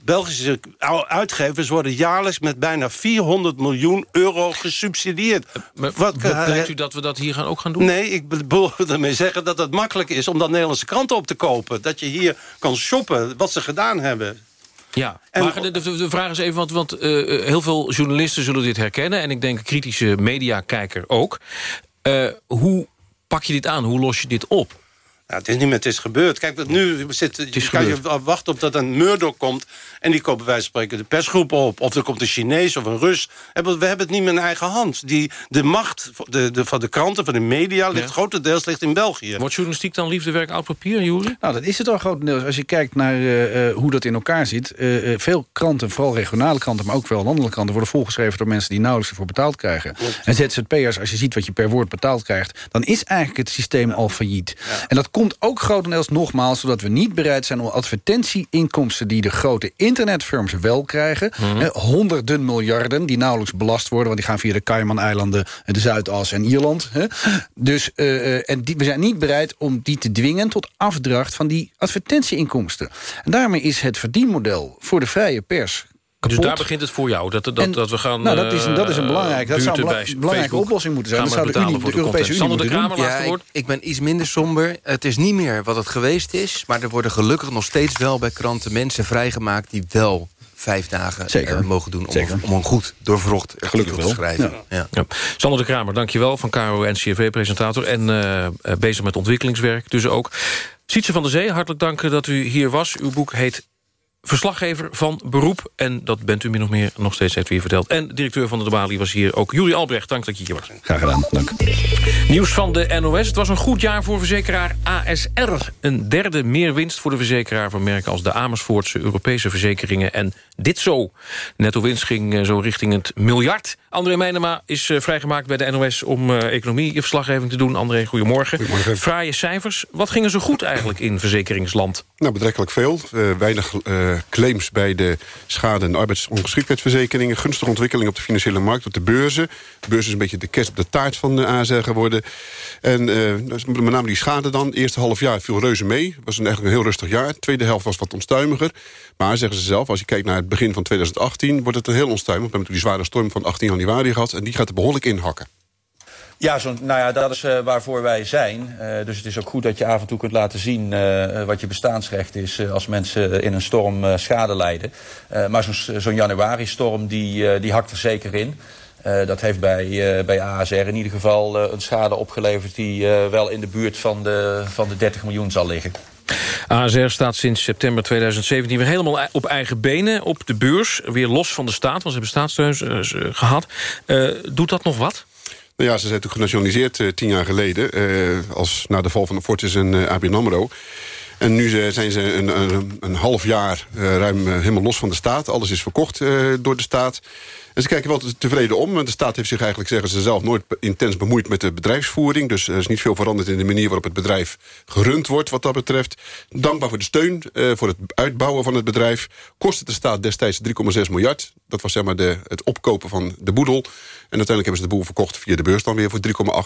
Belgische uitgevers worden jaarlijks met bijna 400 miljoen euro gesubsidieerd. Wat, Bepleit u dat we dat hier gaan ook gaan doen? Nee, ik bedoel ermee zeggen dat het makkelijk is om dat Nederlandse kranten op te kopen. Dat je hier kan shoppen wat ze gedaan hebben. Ja, En- maar de, de, de vraag is even, want, want eh, heel veel journalisten zullen dit herkennen... en ik denk een kritische mediakijker ook. Eh, hoe pak je dit aan? Hoe los je dit op? Nou, het is niet meer, het is gebeurd. Kijk, wat nu zit, je kan je wachten op dat een Murdoch komt... en die koopt bij wijze van spreken de persgroep op... of er komt een Chinees of een Rus. We hebben het niet meer in eigen hand. Die, de macht de, de, van de kranten, van de media... ligt Ja. grotendeels ligt in België. Wordt journalistiek dan liefdewerk oud papier, Juri? Nou, dat is het al grotendeels. Als je kijkt naar eh, eh, hoe dat in elkaar zit... eh, eh, veel kranten, vooral regionale kranten... maar ook wel landelijke kranten... worden volgeschreven door mensen die nauwelijks ervoor betaald krijgen. En ZZP'ers, als je ziet wat je per woord betaald krijgt... dan is eigenlijk het systeem al failliet. En dat komt ook grotendeels nogmaals... zodat we niet bereid zijn om advertentieinkomsten... die de grote internetfirms wel krijgen... Mhm. eh, honderden miljarden die nauwelijks belast worden... want die gaan via de Cayman-eilanden, de Zuidas en Ierland. Hè. Dus eh, eh, en die, we zijn niet bereid om die te dwingen... tot afdracht van die advertentieinkomsten. En daarmee is het verdienmodel voor de vrije pers Dus daar begint het voor jou, dat, dat, En- dat we gaan... Nou, dat is, dat is een eh, belangrijke, dat zou een bela- belangrijke Facebook oplossing moeten zijn. gaan Dat zou de, Unie, de voor Europese Unie moeten Sander de doen. Kramer, laatste Ja, ik, ben iets minder somber. Het is niet meer wat het geweest is. Maar er worden gelukkig nog steeds wel bij kranten mensen vrijgemaakt... die wel vijf dagen Zeker. mogen doen om, Zeker. om een goed doorvrocht Gelukkig artikel te wel. schrijven. Ja. Ja. Ja. Sander de Kramer, dankjewel, van KRO NCRV, presentator... en eh, eh, bezig met ontwikkelingswerk dus ook. Sietse van der Zee, hartelijk dank dat u hier was. Uw boek heet Verslaggever van Beroep. En dat bent u min of meer nog steeds, heeft u hier verteld. En directeur van de Bali was hier ook. Juri Albrecht, dank dat je hier was. Graag gedaan, dank. Nieuws van de NOS. Het was een goed jaar voor verzekeraar ASR. Een derde meer winst voor de verzekeraar van merken als de Amersfoortse Europese verzekeringen en dit zo. Netto winst ging eh, zo richting het miljard. André Meijnema is eh, vrijgemaakt bij de NOS om eh economieverslaggeving te doen. André, goedemorgen. Goedemorgen. Fraaie cijfers. Wat ging er zo goed eigenlijk in verzekeringsland? Nou, betrekkelijk veel. Eh, weinig eh, claims bij de schade- en arbeidsongeschiktheidsverzekeringen. Gunstige ontwikkeling op de financiële markt, op de beurzen. De beurs is een beetje de kerst op de taart van de ASR geworden. En eh, met name die schade dan. Eerste half jaar viel reuze mee. Het was een, eigenlijk een heel rustig jaar. Tweede helft was wat onstuimiger. Maar zeggen ze zelf, als je kijkt naar het begin van 2018... wordt het een heel onstuimig. We hebben toen die zware storm van 18 januari gehad. En die gaat er behoorlijk inhakken. Ja, zo, nou ja, dat is eh, waarvoor wij zijn. Eh, dus het is ook goed dat je af en toe kunt laten zien eh, wat je bestaansrecht is als mensen in een storm schade lijden. Maar zo'n zo'n januari-storm die, die hakt er zeker in. Dat heeft bij, bij ASR in ieder geval een schade opgeleverd die wel in de buurt van de, van de 30 miljoen zal liggen. ASR staat sinds september 2017 weer helemaal ei- op eigen benen op de beurs. Weer los van de staat, want ze hebben staatssteun eh, gehad. Eh, doet dat nog wat? Nou ja, ze zijn toen genationaliseerd eh, tien jaar geleden... eh, als na de val van de Fortis en eh ABN AMRO. En nu zijn ze een, een, een half jaar ruim helemaal los van de staat. Alles is verkocht door de staat. En ze kijken wel te- tevreden om. Want de staat heeft zich eigenlijk, zeggen ze zelf... nooit intens bemoeid met de bedrijfsvoering. Dus er is niet veel veranderd in de manier waarop het bedrijf gerund wordt... wat dat betreft. Dankbaar voor de steun, voor het uitbouwen van het bedrijf. Kostte de staat destijds 3,6 miljard. Dat was zeg maar de, het opkopen van de boedel. En uiteindelijk hebben ze de boel verkocht via de beurs dan weer voor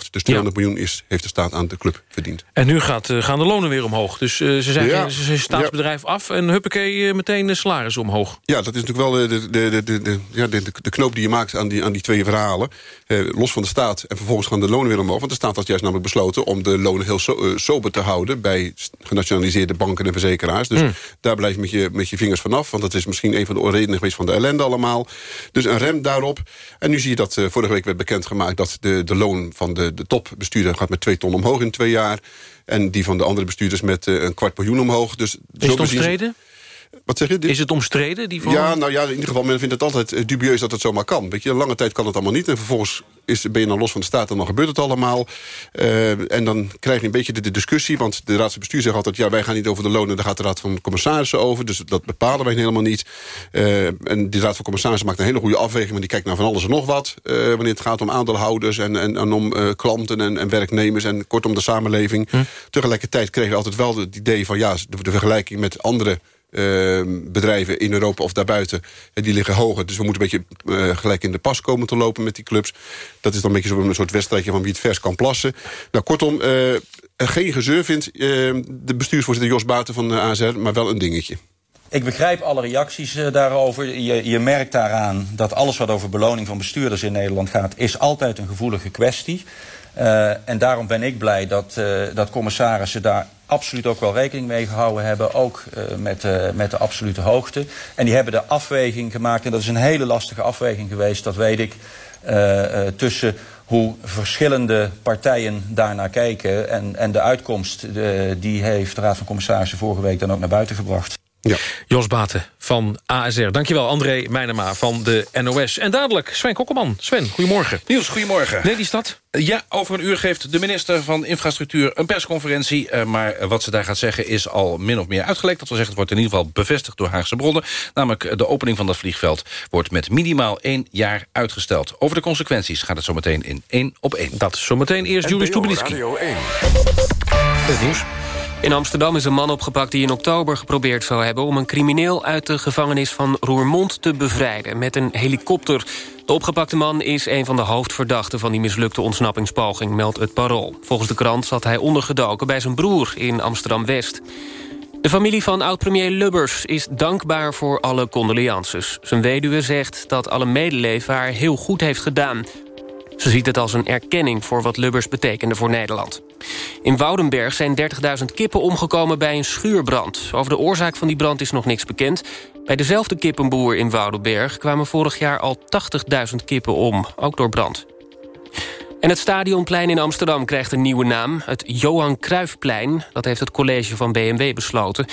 3,8. Dus 200 miljoen is, heeft de staat aan de club verdiend. En nu gaat, eh, gaan de lonen weer omhoog. Dus eh, ze zijn, Ja. ze zijn staatsbedrijf af en huppakee eh, meteen de salaris omhoog. Ja, dat is natuurlijk wel de, de, de, de, ja, de, de knoop die je maakt aan die, aan die twee verhalen. Los van de staat en vervolgens gaan de lonen weer omhoog. Want de staat had juist namelijk besloten om de lonen heel so, sober te houden... bij genationaliseerde banken en verzekeraars. Dus Hmm. daar blijf je met, je met je vingers vanaf. Want dat is misschien een van de redenen geweest van de ellende allemaal. Dus een rem daarop. En nu zie je dat eh, vorige week werd bekendgemaakt... dat de, de loon van de, de topbestuurder gaat met twee ton omhoog in twee jaar. En die van de andere bestuurders met een kwart miljoen omhoog. Dus is het omstreden? Wat zeg je? Is het omstreden? Die Ja, nou ja, in ieder geval, men vindt het altijd eh, dubieus dat het zomaar kan. Weet je, lange tijd kan het allemaal niet. En vervolgens is, ben je dan los van de staat en dan gebeurt het allemaal. Uh, en dan krijg je een beetje de, de, discussie. Want de raad van bestuur zegt altijd... ja, wij gaan niet over de lonen, daar gaat de raad van commissarissen over. Dus dat bepalen wij helemaal niet. Uh, en die raad van commissarissen maakt een hele goede afweging... maar die kijkt naar van alles en nog wat. Uh, wanneer het gaat om aandeelhouders en, en, en om klanten en, en, werknemers... en kortom de samenleving. Hm. Tegelijkertijd kregen we altijd wel het idee van... ja, de, de vergelijking met andere uh, bedrijven in Europa of daarbuiten, en die liggen hoger. Dus we moeten een beetje uh, gelijk in de pas komen te lopen met die clubs. Dat is dan een beetje zo'n soort wedstrijdje van wie het vers kan plassen. Nou, kortom, uh, geen gezeur vindt de bestuursvoorzitter Jos Baten van de AZR, maar wel een dingetje. Ik begrijp alle reacties daarover. Je, je, merkt daaraan dat alles wat over beloning van bestuurders in Nederland gaat... is altijd een gevoelige kwestie. En daarom ben ik blij dat, uh, dat commissarissen daar absoluut ook wel rekening mee gehouden hebben. Ook uh, met, met de absolute hoogte. En die hebben de afweging gemaakt. En dat is een hele lastige afweging geweest, dat weet ik. tussen hoe verschillende partijen daarnaar kijken. En, en de uitkomst die heeft de Raad van Commissarissen vorige week dan ook naar buiten gebracht. Ja. Jos Baten van ASR. Dankjewel, André Meijnema van de NOS. En dadelijk Sven Kokkelman. Sven, goedemorgen. Niels, goedemorgen. Lelystad? Ja, over een uur geeft de minister van Infrastructuur een persconferentie. Uh, maar wat ze daar gaat zeggen is al min of meer uitgelekt. Dat wil zeggen, het wordt in ieder geval bevestigd door Haagse bronnen. Namelijk de opening van dat vliegveld wordt met minimaal één jaar uitgesteld. Over de consequenties gaat het zometeen in één op één. Dat is zometeen eerst Julius Stubenitski. Het nieuws. In Amsterdam is een man opgepakt die in oktober geprobeerd zou hebben... om een crimineel uit de gevangenis van Roermond te bevrijden met een helikopter. De opgepakte man is een van de hoofdverdachten van die mislukte ontsnappingspoging, meldt het Parool. Volgens de krant zat hij ondergedoken bij zijn broer in Amsterdam-West. De familie van oud-premier Lubbers is dankbaar voor alle condolences. Zijn weduwe zegt dat alle medeleven haar heel goed heeft gedaan. Ze ziet het als een erkenning voor wat Lubbers betekende voor Nederland. In Woudenberg zijn 30.000 kippen omgekomen bij een schuurbrand. Over de oorzaak van die brand is nog niks bekend. Bij dezelfde kippenboer in Woudenberg kwamen vorig jaar al 80.000 kippen om, ook door brand. En het Stadionplein in Amsterdam krijgt een nieuwe naam. Het Johan Cruijffplein, dat heeft het college van BMW besloten.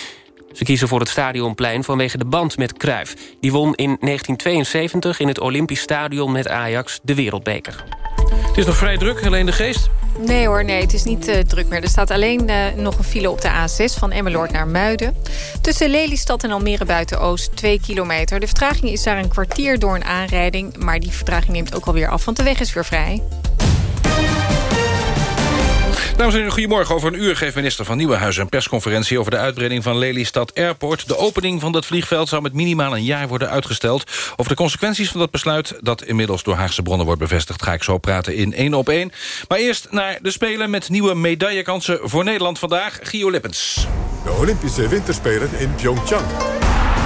Ze kiezen voor het Stadionplein vanwege de band met Cruijff. Die won in 1972 in het Olympisch Stadion met Ajax de Wereldbeker. Het is nog vrij druk, alleen de Geest? Nee hoor, nee, het is niet uh, druk meer. Er staat alleen uh, nog een file op de A6 van Emmeloord naar Muiden. Tussen Lelystad en Almere Buiten-Oost 2 kilometer. De vertraging is daar een kwartier door een aanrijding... maar die vertraging neemt ook alweer af, want de weg is weer vrij. Dames en heren, goedemorgen. Over een uur geeft minister van Nieuwenhuizen een persconferentie... over de uitbreiding van Lelystad Airport. De opening van dat vliegveld zou met minimaal een jaar worden uitgesteld. Over de consequenties van dat besluit... dat inmiddels door Haagse bronnen wordt bevestigd... ga ik zo praten in één op één. Maar eerst naar de Spelen met nieuwe medaillekansen voor Nederland vandaag. Gio Lippens. De Olympische Winterspelen in Pyeongchang.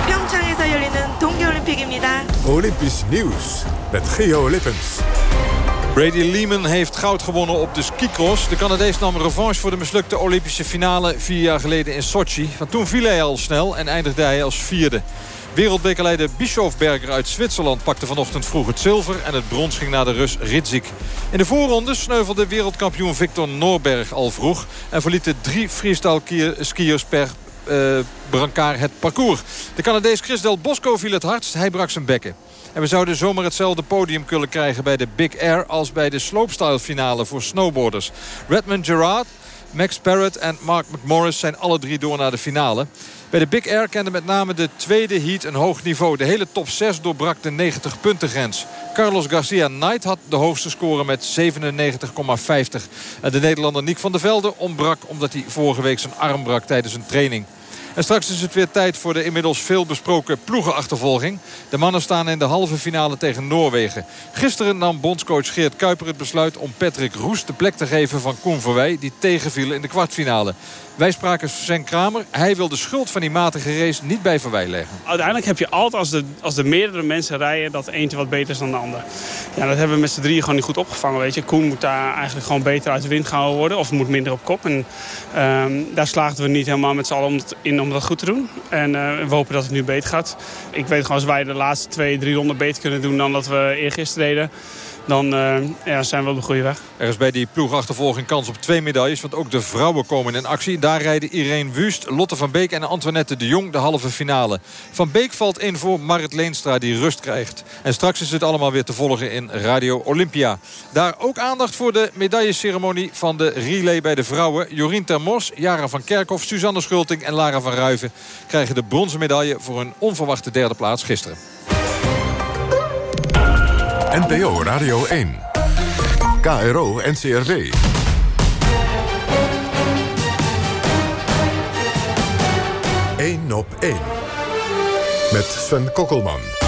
Pyeongchang에서 열리는 동계올림픽입니다. Olympisch nieuws met Gio Lippens. Brady Lehman heeft goud gewonnen op de skicross. De Canadees nam revanche voor de mislukte Olympische finale... vier jaar geleden in Sochi. Van toen viel hij al snel en eindigde hij als vierde. Wereldbekerleider Bischofberger uit Zwitserland pakte vanochtend vroeg het zilver... en het brons ging naar de Rus Ritzik. In de voorronde sneuvelde wereldkampioen Victor Norberg al vroeg... en verlieten drie freestyle skiers per uh, brancard het parcours. De Canadees Chris Del Bosco viel het hardst. Hij brak zijn bekken. En we zouden zomaar hetzelfde podium kunnen krijgen bij de Big Air... als bij de slopestyle finale voor snowboarders. Redmond Gerard, Max Parrott en Mark McMorris zijn alle drie door naar de finale. Bij de Big Air kende met name de tweede heat een hoog niveau. De hele top 6 doorbrak de 90 punten grens. Carlos Garcia Knight had de hoogste score met 97,50. En de Nederlander Nick van der Velde ontbrak omdat hij vorige week zijn arm brak tijdens een training. En straks is het weer tijd voor de inmiddels veel besproken ploegenachtervolging. De mannen staan in de halve finale tegen Noorwegen. Gisteren nam bondscoach Geert Kuiper het besluit om Patrick Roest de plek te geven van Koen Verwij... die tegenviel in de kwartfinale. Wij spraken Sven Kramer. Hij wil de schuld van die matige race niet bij Verwij leggen. Uiteindelijk heb je altijd als de, als de meerdere mensen rijden... dat eentje wat beter is dan de ander. Ja, dat hebben we met z'n drieën gewoon niet goed opgevangen. Weet je. Koen moet daar eigenlijk gewoon beter uit de wind gehouden worden. Of moet minder op kop. En um, daar slaagden we niet helemaal met z'n allen om in om dat goed te doen. En uh, we hopen dat het nu beter gaat. Ik weet gewoon als wij de laatste twee, drie ronden beter kunnen doen... dan dat we eergisteren deden dan uh, ja, zijn we op de goede weg. Er is bij die ploegachtervolging kans op twee medailles. Want ook de vrouwen komen in actie. Daar rijden Irene Wust, Lotte van Beek en Antoinette de Jong de halve finale. Van Beek valt in voor Marit Leenstra die rust krijgt. En straks is het allemaal weer te volgen in Radio Olympia. Daar ook aandacht voor de medailleceremonie van de relay bij de vrouwen. Jorien Termos, Jara van Kerkhoff, Suzanne Schulting en Lara van Ruiven... krijgen de bronzen medaille voor een onverwachte derde plaats gisteren. NPO Radio 1. KRO NCRW. Eén op één. Met Sven Kokkelman.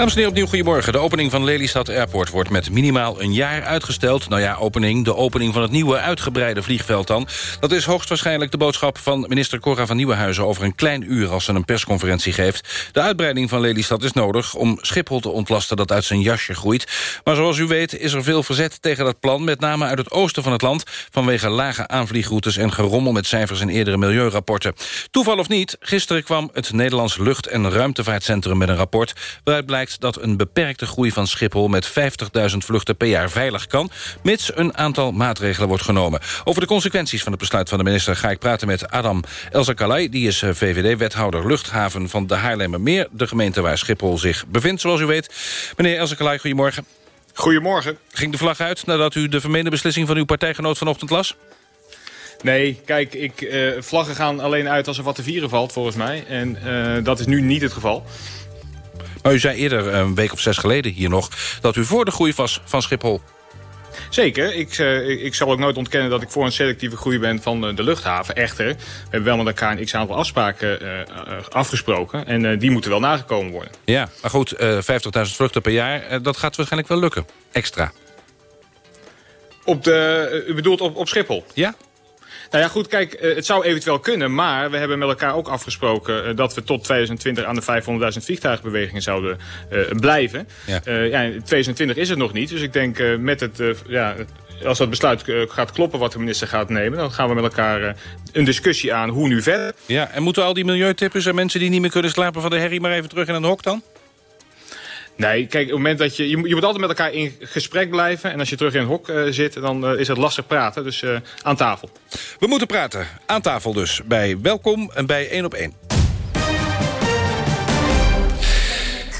Dames en heren, opnieuw goedemorgen. De opening van Lelystad Airport wordt met minimaal een jaar uitgesteld. Nou ja, opening, de opening van het nieuwe uitgebreide vliegveld dan. Dat is hoogstwaarschijnlijk de boodschap van minister Cora van Nieuwenhuizen... over een klein uur als ze een persconferentie geeft. De uitbreiding van Lelystad is nodig om Schiphol te ontlasten... dat uit zijn jasje groeit. Maar zoals u weet is er veel verzet tegen dat plan... met name uit het oosten van het land... vanwege lage aanvliegroutes en gerommel met cijfers in eerdere milieurapporten. Toeval of niet, gisteren kwam het Nederlands Lucht- en Ruimtevaartcentrum... met een rapport waaruit blijkt dat een beperkte groei van Schiphol... met 50.000 vluchten per jaar veilig kan... mits een aantal maatregelen wordt genomen. Over de consequenties van het besluit van de minister... ga ik praten met Adam Elzakalai. Die is eh, VVD-wethouder luchthaven van de Haarlemmermeer... de gemeente waar Schiphol zich bevindt, zoals u weet. Meneer Elzakalai, goedemorgen. Goedemorgen. Ging de vlag uit nadat u de vermeende beslissing... van uw partijgenoot vanochtend las? Nee, kijk, ik, uh, vlaggen gaan alleen uit als er wat te vieren valt, volgens mij. En uh, dat is nu niet het geval. Maar u zei eerder, een week of zes geleden hier nog... dat u voor de groei was van Schiphol. Zeker. Ik, uh, ik zal ook nooit ontkennen dat ik voor een selectieve groei ben van uh, de luchthaven. Echter, we hebben wel met elkaar een x-aantal afspraken uh, afgesproken. En die moeten wel nagekomen worden. Ja, maar goed, 50.000 vluchten per jaar, dat gaat waarschijnlijk wel lukken. Extra. Op de, u bedoelt op, op Schiphol? Ja. Nou ja, goed, kijk, het zou eventueel kunnen, maar we hebben met elkaar ook afgesproken dat we tot 2020 aan de 500.000 vliegtuigbewegingen zouden uh, blijven. Ja. Ja, 2020 is het nog niet, dus ik denk met het, ja, als dat besluit gaat kloppen wat de minister gaat nemen, dan gaan we met elkaar een discussie aan hoe nu verder. Ja, en moeten al die milieutippers en mensen die niet meer kunnen slapen van de herrie maar even terug in een hok dan? Nee, kijk, op het moment dat je, je, je moet altijd met elkaar in gesprek blijven. En als je terug in een hok uh, zit, dan uh, is het lastig praten. Dus uh, aan tafel. We moeten praten. Aan tafel dus. Bij Welkom en bij 1 op 1.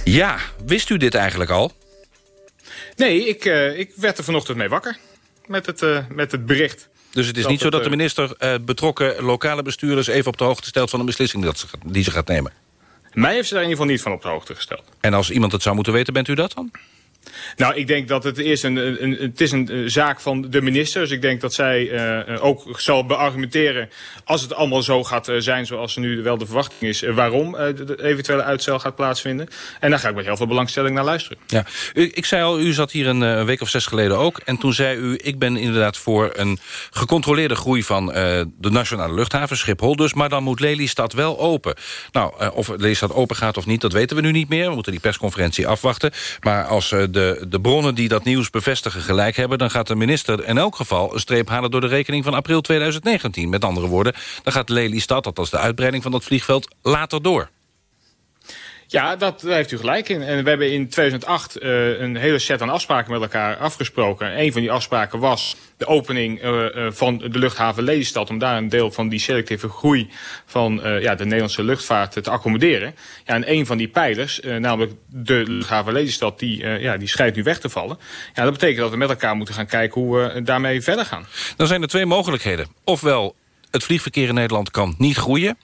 Ja, wist u dit eigenlijk al? Nee, ik, ik werd er vanochtend mee wakker. Met het, met het bericht. Dus het is niet zo dat de minister betrokken lokale bestuurders... even op de hoogte stelt van een beslissing dat ze, die ze gaat nemen? Mij heeft ze daar in ieder geval niet van op de hoogte gesteld. En als iemand het zou moeten weten, bent u dat dan? Nou, ik denk dat het eerst een, een, het is een zaak van de minister. Dus ik denk dat zij uh, ook zal beargumenteren... als het allemaal zo gaat zijn zoals nu wel de verwachting is... Waarom de eventuele uitstel gaat plaatsvinden. En daar ga ik met heel veel belangstelling naar luisteren. Ja, ik zei al, u zat hier een, een, week of zes geleden ook. En toen zei u, ik ben inderdaad voor een gecontroleerde groei... van de nationale luchthaven, Schiphol dus. Maar dan moet Lelystad wel open. Nou, of Lelystad open gaat of niet, dat weten we nu niet meer. We moeten die persconferentie afwachten. Maar als de, de bronnen die dat nieuws bevestigen gelijk hebben... dan gaat de minister in elk geval een streep halen door de rekening van april 2019. Met andere woorden, dan gaat Lelystad, dat als de uitbreiding van dat vliegveld, later door. Ja, dat, heeft u gelijk in. En we hebben in 2008 uh, een hele set aan afspraken met elkaar afgesproken. En een van die afspraken was de opening uh, van de luchthaven Lelystad... om daar een deel van die selectieve groei van ja, de Nederlandse luchtvaart te accommoderen. Ja, en een van die pijlers, namelijk de luchthaven Lelystad, die, ja, die schijnt nu weg te vallen. Ja, dat betekent dat we met elkaar moeten gaan kijken hoe we daarmee verder gaan. Dan zijn er twee mogelijkheden. Ofwel het vliegverkeer in Nederland kan niet groeien...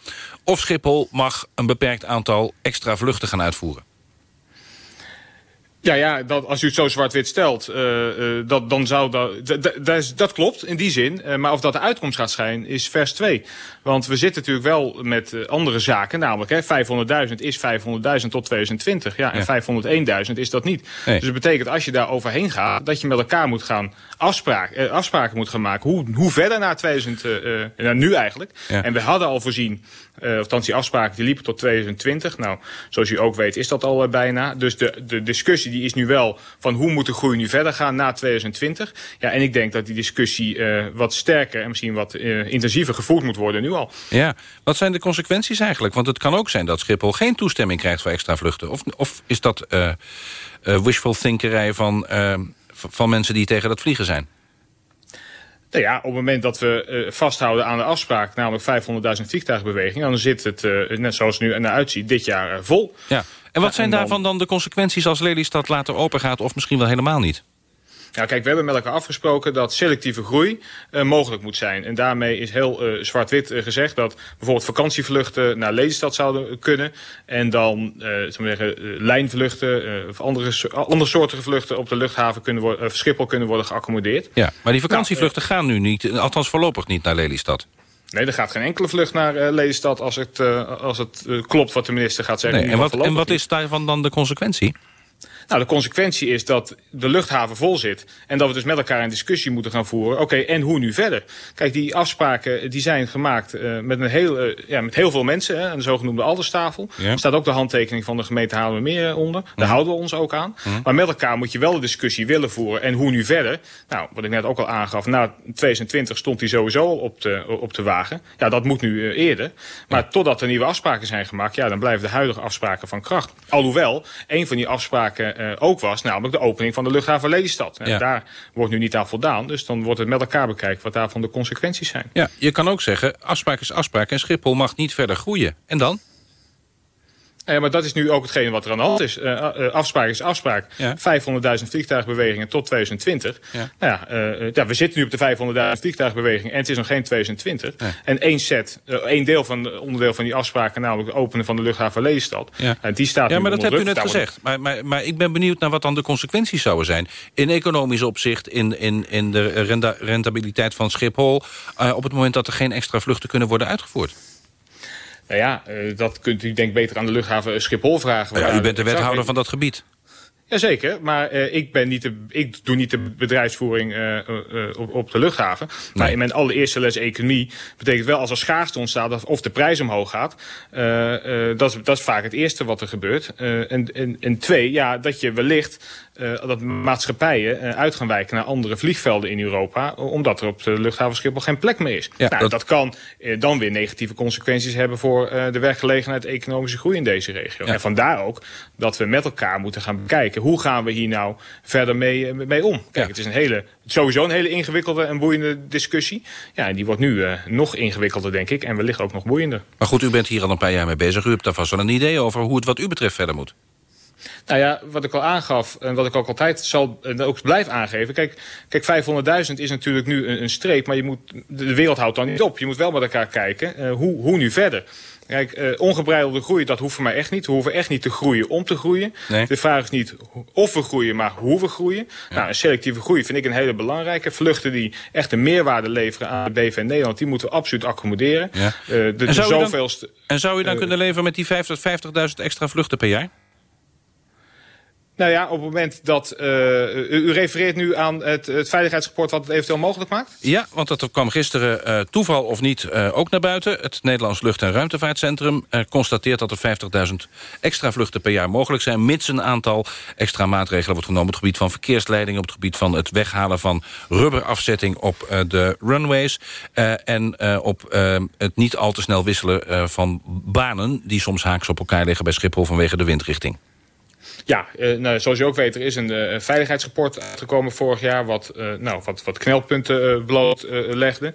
of Schiphol mag een beperkt aantal extra vluchten gaan uitvoeren. Ja, ja dat, als u het zo zwart-wit stelt, uh, uh, dat, dan zou dat, dat... Dat klopt, in die zin. Uh, maar of dat de uitkomst gaat zijn, is vers 2. Want we zitten natuurlijk wel met andere zaken. Namelijk, 500.000 is 500.000 tot 2020. Ja, en 501.000 is dat niet. Nee. Dus dat betekent, als je daar overheen gaat... dat je met elkaar moet gaan afspraken, afspraken moet gaan maken. Hoe, hoe verder naar 2000, naar nu eigenlijk. Ja. En we hadden al voorzien... Uh, althans, die afspraken die liepen tot 2020. Nou, zoals u ook weet is dat al uh, bijna. Dus de, de discussie die is nu wel van hoe moet de groei nu verder gaan na 2020. Ja, en ik denk dat die discussie uh, wat sterker en misschien wat intensiever gevoerd moet worden nu al. Ja, wat zijn de consequenties eigenlijk? Want het kan ook zijn dat Schiphol geen toestemming krijgt voor extra vluchten. Of, of is dat wishful thinkerij van van mensen die tegen dat vliegen zijn? Nou ja, op het moment dat we uh, vasthouden aan de afspraak... namelijk 500.000 vliegtuigbewegingen... dan zit het, uh, net zoals het nu eruit ziet, dit jaar uh, vol. Ja. En wat zijn daarvan dan de consequenties als Lelystad later open gaat... of misschien wel helemaal niet? Ja, kijk, we hebben met elkaar afgesproken dat selectieve groei uh, mogelijk moet zijn. En daarmee is heel uh, zwart-wit uh, gezegd dat bijvoorbeeld vakantievluchten naar Lelystad zouden kunnen. En dan zeggen, lijnvluchten of andere, andere soorten vluchten op de luchthaven kunnen worden, Schiphol kunnen worden geaccommodeerd. Ja, maar die vakantievluchten nou, gaan nu niet, althans voorlopig niet naar Lelystad. Nee, er gaat geen enkele vlucht naar uh, Lelystad als het, als het klopt wat de minister gaat zeggen. Nee, en wat, en wat is daarvan dan de consequentie? Nou, de consequentie is dat de luchthaven vol zit... en dat we dus met elkaar een discussie moeten gaan voeren. Oké, en hoe nu verder? Kijk, die afspraken die zijn gemaakt uh, met, een heel, uh, ja, met heel veel mensen... Hè, de zogenoemde Alderstafel. Ja. Er staat ook de handtekening van de gemeente Haarlemmermeer onder. Daar houden we ons ook aan. Maar met elkaar moet je wel de discussie willen voeren. En hoe nu verder? Nou, wat ik net ook al aangaf... na 2020 stond hij sowieso op de, op de wagen. Ja, dat moet nu eerder. Maar totdat er nieuwe afspraken zijn gemaakt... ja, dan blijven de huidige afspraken van kracht. Alhoewel, een van die afspraken uh, ook was, namelijk de opening van de luchthaven Lelystad. Ja. Daar wordt nu niet aan voldaan, dus dan wordt het met elkaar bekijken wat daarvan de consequenties zijn. Ja, je kan ook zeggen, afspraak is afspraak en Schiphol mag niet verder groeien. En dan? Ja, maar dat is nu ook hetgene wat er aan de hand is. Uh, uh, afspraak is afspraak. Ja. 500.000 vliegtuigbewegingen tot 2020. Ja. Nou ja, uh, ja, we zitten nu op de 500.000 vliegtuigbewegingen en het is nog geen 2020. Ja. En één set, één deel van, onderdeel van die afspraken, namelijk het openen van de luchthaven Lelystad. Ja, die staat ja maar dat hebt u net gezegd. Maar, maar, maar ik ben benieuwd naar wat dan de consequenties zouden zijn. In economisch opzicht, in, in, in de renta rentabiliteit van Schiphol... op het moment dat er geen extra vluchten kunnen worden uitgevoerd. Nou ja, uh, dat kunt u denk ik beter aan de luchthaven Schiphol vragen. Ja, u bent de wethouder van dat gebied. Jazeker, maar uh, ik, ben niet de, ik doe niet de bedrijfsvoering uh, uh, op, op de luchthaven. Nee. Maar in mijn allereerste les economie betekent wel als er schaarste ontstaat of de prijs omhoog gaat. dat, is, dat is vaak het eerste wat er gebeurt. en, en, en twee, ja, dat je wellicht dat maatschappijen uh, uit gaan wijken naar andere vliegvelden in Europa... omdat er op de luchthaven Schiphol geen plek meer is. Ja, nou, dat... dat... kan uh, dan weer negatieve consequenties hebben... voor de werkgelegenheid en economische groei in deze regio. Ja. En vandaar ook dat we met elkaar moeten gaan bekijken... hoe gaan we hier nou verder mee, mee om? Kijk, ja. het is een hele, sowieso een hele ingewikkelde en boeiende discussie. Ja, en die wordt nu nog ingewikkelder, denk ik. En wellicht ook nog boeiender. Maar goed, u bent hier al een paar jaar mee bezig. U hebt daar vast wel een idee over hoe het wat u betreft verder moet. Nou ja, wat ik al aangaf en wat ik ook altijd zal en ook blijf aangeven. Kijk, kijk 500.000 is natuurlijk nu een, een, streep, maar je moet, de wereld houdt dan niet op. Je moet wel met elkaar kijken, uh, hoe, hoe nu verder? Kijk, uh, ongebreidelde groei, dat hoeft voor mij echt niet. We hoeven echt niet te groeien om te groeien. Nee. De vraag is niet of we groeien, maar hoe we groeien. Ja. Nou, een selectieve groei vind ik een hele belangrijke. Vluchten die echt een meerwaarde leveren aan de BV Nederland... die moeten we absoluut accommoderen. Ja. Uh, de, en, zou zoveelste, dan, en zou u dan uh, kunnen leveren met die 50.000 extra vluchten per jaar? Nou ja, op het moment dat... Uh, u, refereert nu aan het, het veiligheidsrapport wat het eventueel mogelijk maakt? Ja, want dat kwam gisteren uh, toeval of niet uh, ook naar buiten. Het Nederlands Lucht- en Ruimtevaartcentrum constateert dat er 50.000 extra vluchten per jaar mogelijk zijn... mits een aantal extra maatregelen wordt genomen... op het gebied van verkeersleiding... op het gebied van het weghalen van rubberafzetting op de runways... en op het niet al te snel wisselen van banen... die soms haaks op elkaar liggen bij Schiphol vanwege de windrichting. Ja, uh, nou, zoals je ook weet, er is een uh, veiligheidsrapport uitgekomen vorig jaar... wat, uh, nou, wat, wat knelpunten blootlegde.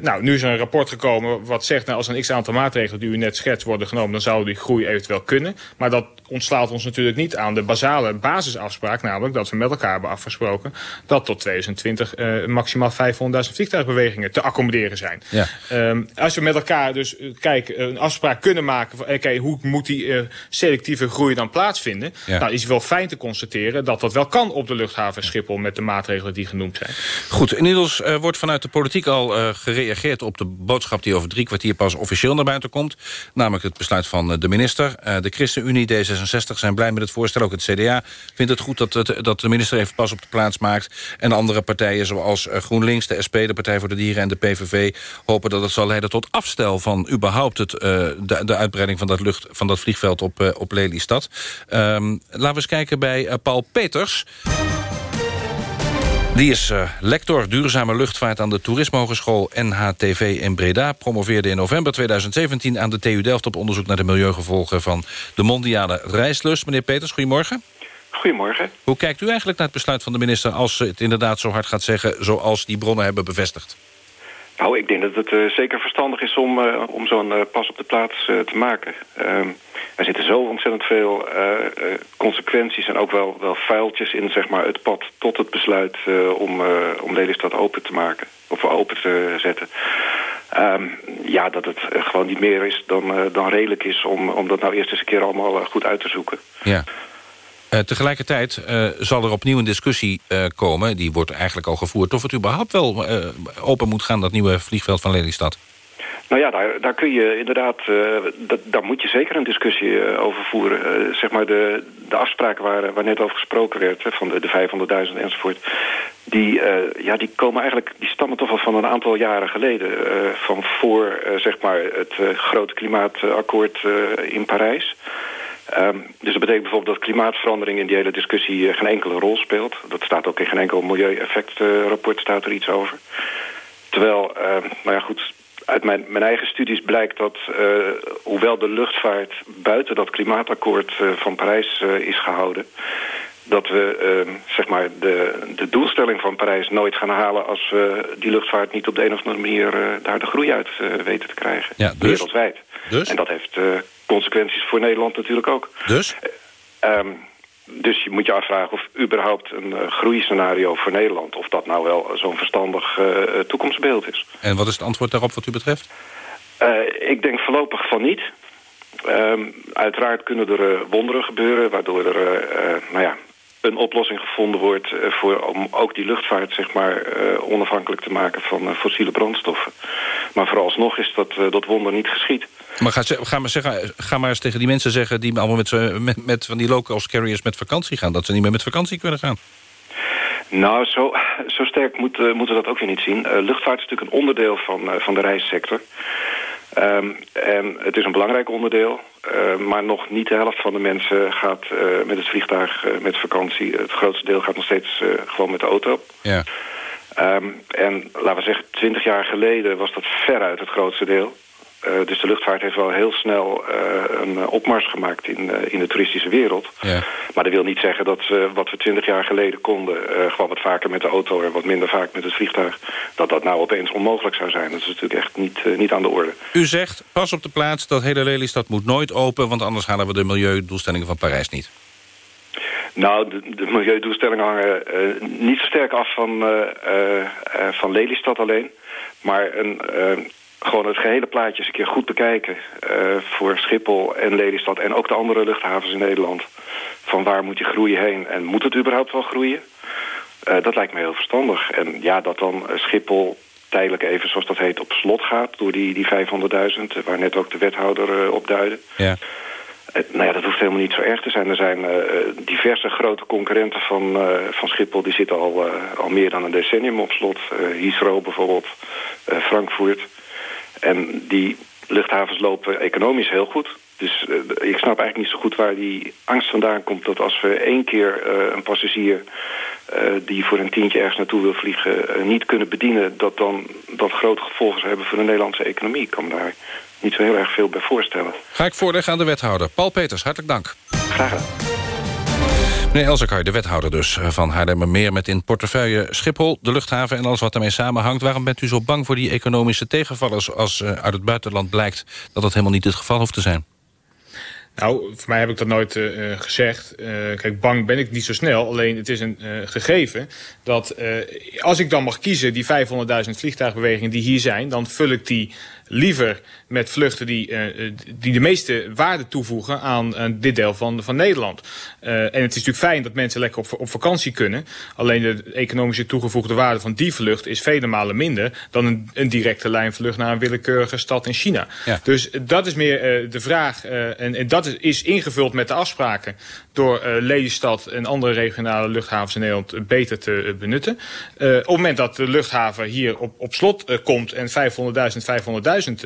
nou, nu is er een rapport gekomen wat zegt... Nou, als een x-aantal maatregelen die u net schetst worden genomen... dan zou die groei eventueel kunnen. Maar dat ontslaat ons natuurlijk niet aan de basale basisafspraak... namelijk dat we met elkaar hebben afgesproken... dat tot 2020 maximaal 500.000 vliegtuigbewegingen te accommoderen zijn. Ja. Um, als we met elkaar dus kijken, een afspraak kunnen maken... van oké, okay, hoe moet die selectieve groei dan plaatsvinden... Ja. Nou, is het wel fijn te constateren dat dat wel kan op de luchthaven Schiphol... met de maatregelen die genoemd zijn. Goed, inmiddels uh, wordt vanuit de politiek al uh, gereageerd op de boodschap... die over drie kwartier pas officieel naar buiten komt. Namelijk het besluit van uh, de minister. de ChristenUnie, D66 zijn blij met het voorstel. Ook het CDA vindt het goed dat, het, dat de minister even pas op de plaats maakt. En andere partijen zoals GroenLinks, de SP, de Partij voor de Dieren en de PVV... hopen dat het zal leiden tot afstel van überhaupt het, de, de uitbreiding van dat, lucht, van dat vliegveld op, op Lelystad. Um, laten we eens kijken bij uh, Paul Peters. Die is uh, lector duurzame luchtvaart aan de Toerisme Hogeschool NHTV in Breda. Promoveerde in november 2017 aan de TU Delft op onderzoek naar de milieugevolgen van de mondiale reislust. Meneer Peters, goedemorgen. Goedemorgen. Hoe kijkt u eigenlijk naar het besluit van de minister... als ze het inderdaad zo hard gaat zeggen... zoals die bronnen hebben bevestigd? Nou, ik denk dat het uh, zeker verstandig is om, uh, om zo'n uh, pas op de plaats te maken. Ehm, er zitten zo ontzettend veel consequenties en ook wel, wel vuiltjes in zeg maar, het pad tot het besluit om, om Lelystad open te maken. Of open te zetten. Um, ja, dat het gewoon niet meer is dan, dan redelijk is om, om dat nou eerst eens een keer allemaal goed uit te zoeken. Ja. Uh, tegelijkertijd uh, zal er opnieuw een discussie uh, komen... die wordt eigenlijk al gevoerd... of het überhaupt wel open moet gaan, dat nieuwe vliegveld van Lelystad. Nou ja, daar, daar kun je inderdaad... Dat, daar moet je zeker een discussie over voeren. zeg maar de, de afspraken waar, waar net over gesproken werd... van de, de 500.000 enzovoort... Die, ja, die komen eigenlijk, die stammen toch wel van een aantal jaren geleden. van voor zeg maar het grote klimaatakkoord in Parijs... Um, dus dat betekent bijvoorbeeld dat klimaatverandering in die hele discussie uh, geen enkele rol speelt. Dat staat ook in geen enkel milieueffectrapport staat er iets over. Terwijl, uh, nou ja goed, uit mijn, mijn eigen studies blijkt dat uh, hoewel de luchtvaart buiten dat klimaatakkoord van Parijs is gehouden dat we uh, zeg maar de, de doelstelling van Parijs nooit gaan halen... als we die luchtvaart niet op de een of andere manier daar de groei uit weten te krijgen. Ja, dus? Wereldwijd. Dus? En dat heeft consequenties voor Nederland natuurlijk ook. Dus? Um, dus je moet je afvragen of überhaupt een uh, groeiscenario voor Nederland... of dat nou wel zo'n verstandig uh, toekomstbeeld is. En wat is het antwoord daarop wat u betreft? Uh, ik denk voorlopig van niet. Um, uiteraard kunnen er wonderen gebeuren... waardoor er nou ja, een oplossing gevonden wordt... voor, om ook die luchtvaart zeg maar, onafhankelijk te maken van fossiele brandstoffen. Maar vooralsnog is dat, dat wonder niet geschied. Maar ga, ga, maar zeggen, ga maar eens tegen die mensen zeggen... die allemaal met, met, met van die low-cost carriers met vakantie gaan... dat ze niet meer met vakantie kunnen gaan. Nou, zo, zo sterk moet, moeten we dat ook weer niet zien. Luchtvaart is natuurlijk een onderdeel van, van de reissector. Um, en het is een belangrijk onderdeel. maar nog niet de helft van de mensen gaat met het vliegtuig met vakantie. Het grootste deel gaat nog steeds gewoon met de auto. Ja. Um, en laten we zeggen, twintig jaar geleden was dat veruit het grootste deel. Uh, dus de luchtvaart heeft wel heel snel uh, een opmars gemaakt in, uh, in de toeristische wereld. Ja. Maar dat wil niet zeggen dat wat we twintig jaar geleden konden... gewoon wat vaker met de auto en wat minder vaak met het vliegtuig... dat dat nou opeens onmogelijk zou zijn. Dat is natuurlijk echt niet, niet aan de orde. U zegt, pas op de plaats, dat hele Lelystad moet nooit open... want anders halen we de milieudoelstellingen van Parijs niet. Nou, de, de milieudoelstellingen hangen niet zo sterk af van, van Lelystad alleen... maar een gewoon het gehele plaatje eens een keer goed bekijken... Uh, voor Schiphol en Lelystad en ook de andere luchthavens in Nederland. Van waar moet die groei heen en moet het überhaupt wel groeien? Uh, dat lijkt me heel verstandig. En ja, dat dan Schiphol tijdelijk even, zoals dat heet, op slot gaat... door die, die 500.000, waar net ook de wethouder uh, op duidde. Ja. nou ja, dat hoeft helemaal niet zo erg te zijn. Er zijn diverse grote concurrenten van, van Schiphol... die zitten al, al meer dan een decennium op slot. Heathrow bijvoorbeeld, Frankfurt... En die luchthavens lopen economisch heel goed. Dus uh, ik snap eigenlijk niet zo goed waar die angst vandaan komt... dat als we één keer uh, een passagier uh, die voor een tientje ergens naartoe wil vliegen... niet kunnen bedienen, dat dan dat grote gevolgen zou hebben voor de Nederlandse economie. Ik kan daar niet zo heel erg veel bij voorstellen. Ga ik voorleggen aan de wethouder. Paul Peters, hartelijk dank. Graag gedaan. Meneer Elzekar, de wethouder dus van Haarlemmermeer... met in portefeuille Schiphol, de luchthaven en alles wat daarmee samenhangt. Waarom bent u zo bang voor die economische tegenvallers... als uh, uit het buitenland blijkt dat dat helemaal niet het geval hoeft te zijn? Nou, voor mij heb ik dat nooit uh, gezegd. Kijk, bang ben ik niet zo snel. Alleen het is een gegeven dat als ik dan mag kiezen... die 500.000 vliegtuigbewegingen die hier zijn... dan vul ik die liever met vluchten die, uh, die de meeste waarde toevoegen aan, aan dit deel van, van Nederland. Uh, en het is natuurlijk fijn dat mensen lekker op, op vakantie kunnen. Alleen de economische toegevoegde waarde van die vlucht is vele malen minder dan een, een directe lijnvlucht naar een willekeurige stad in China. Ja. Dus dat is meer uh, de vraag. en, en dat is ingevuld met de afspraken door Lelystad en andere regionale luchthavens in Nederland beter te benutten. op het moment dat de luchthaven hier op, op slot komt en 500.000,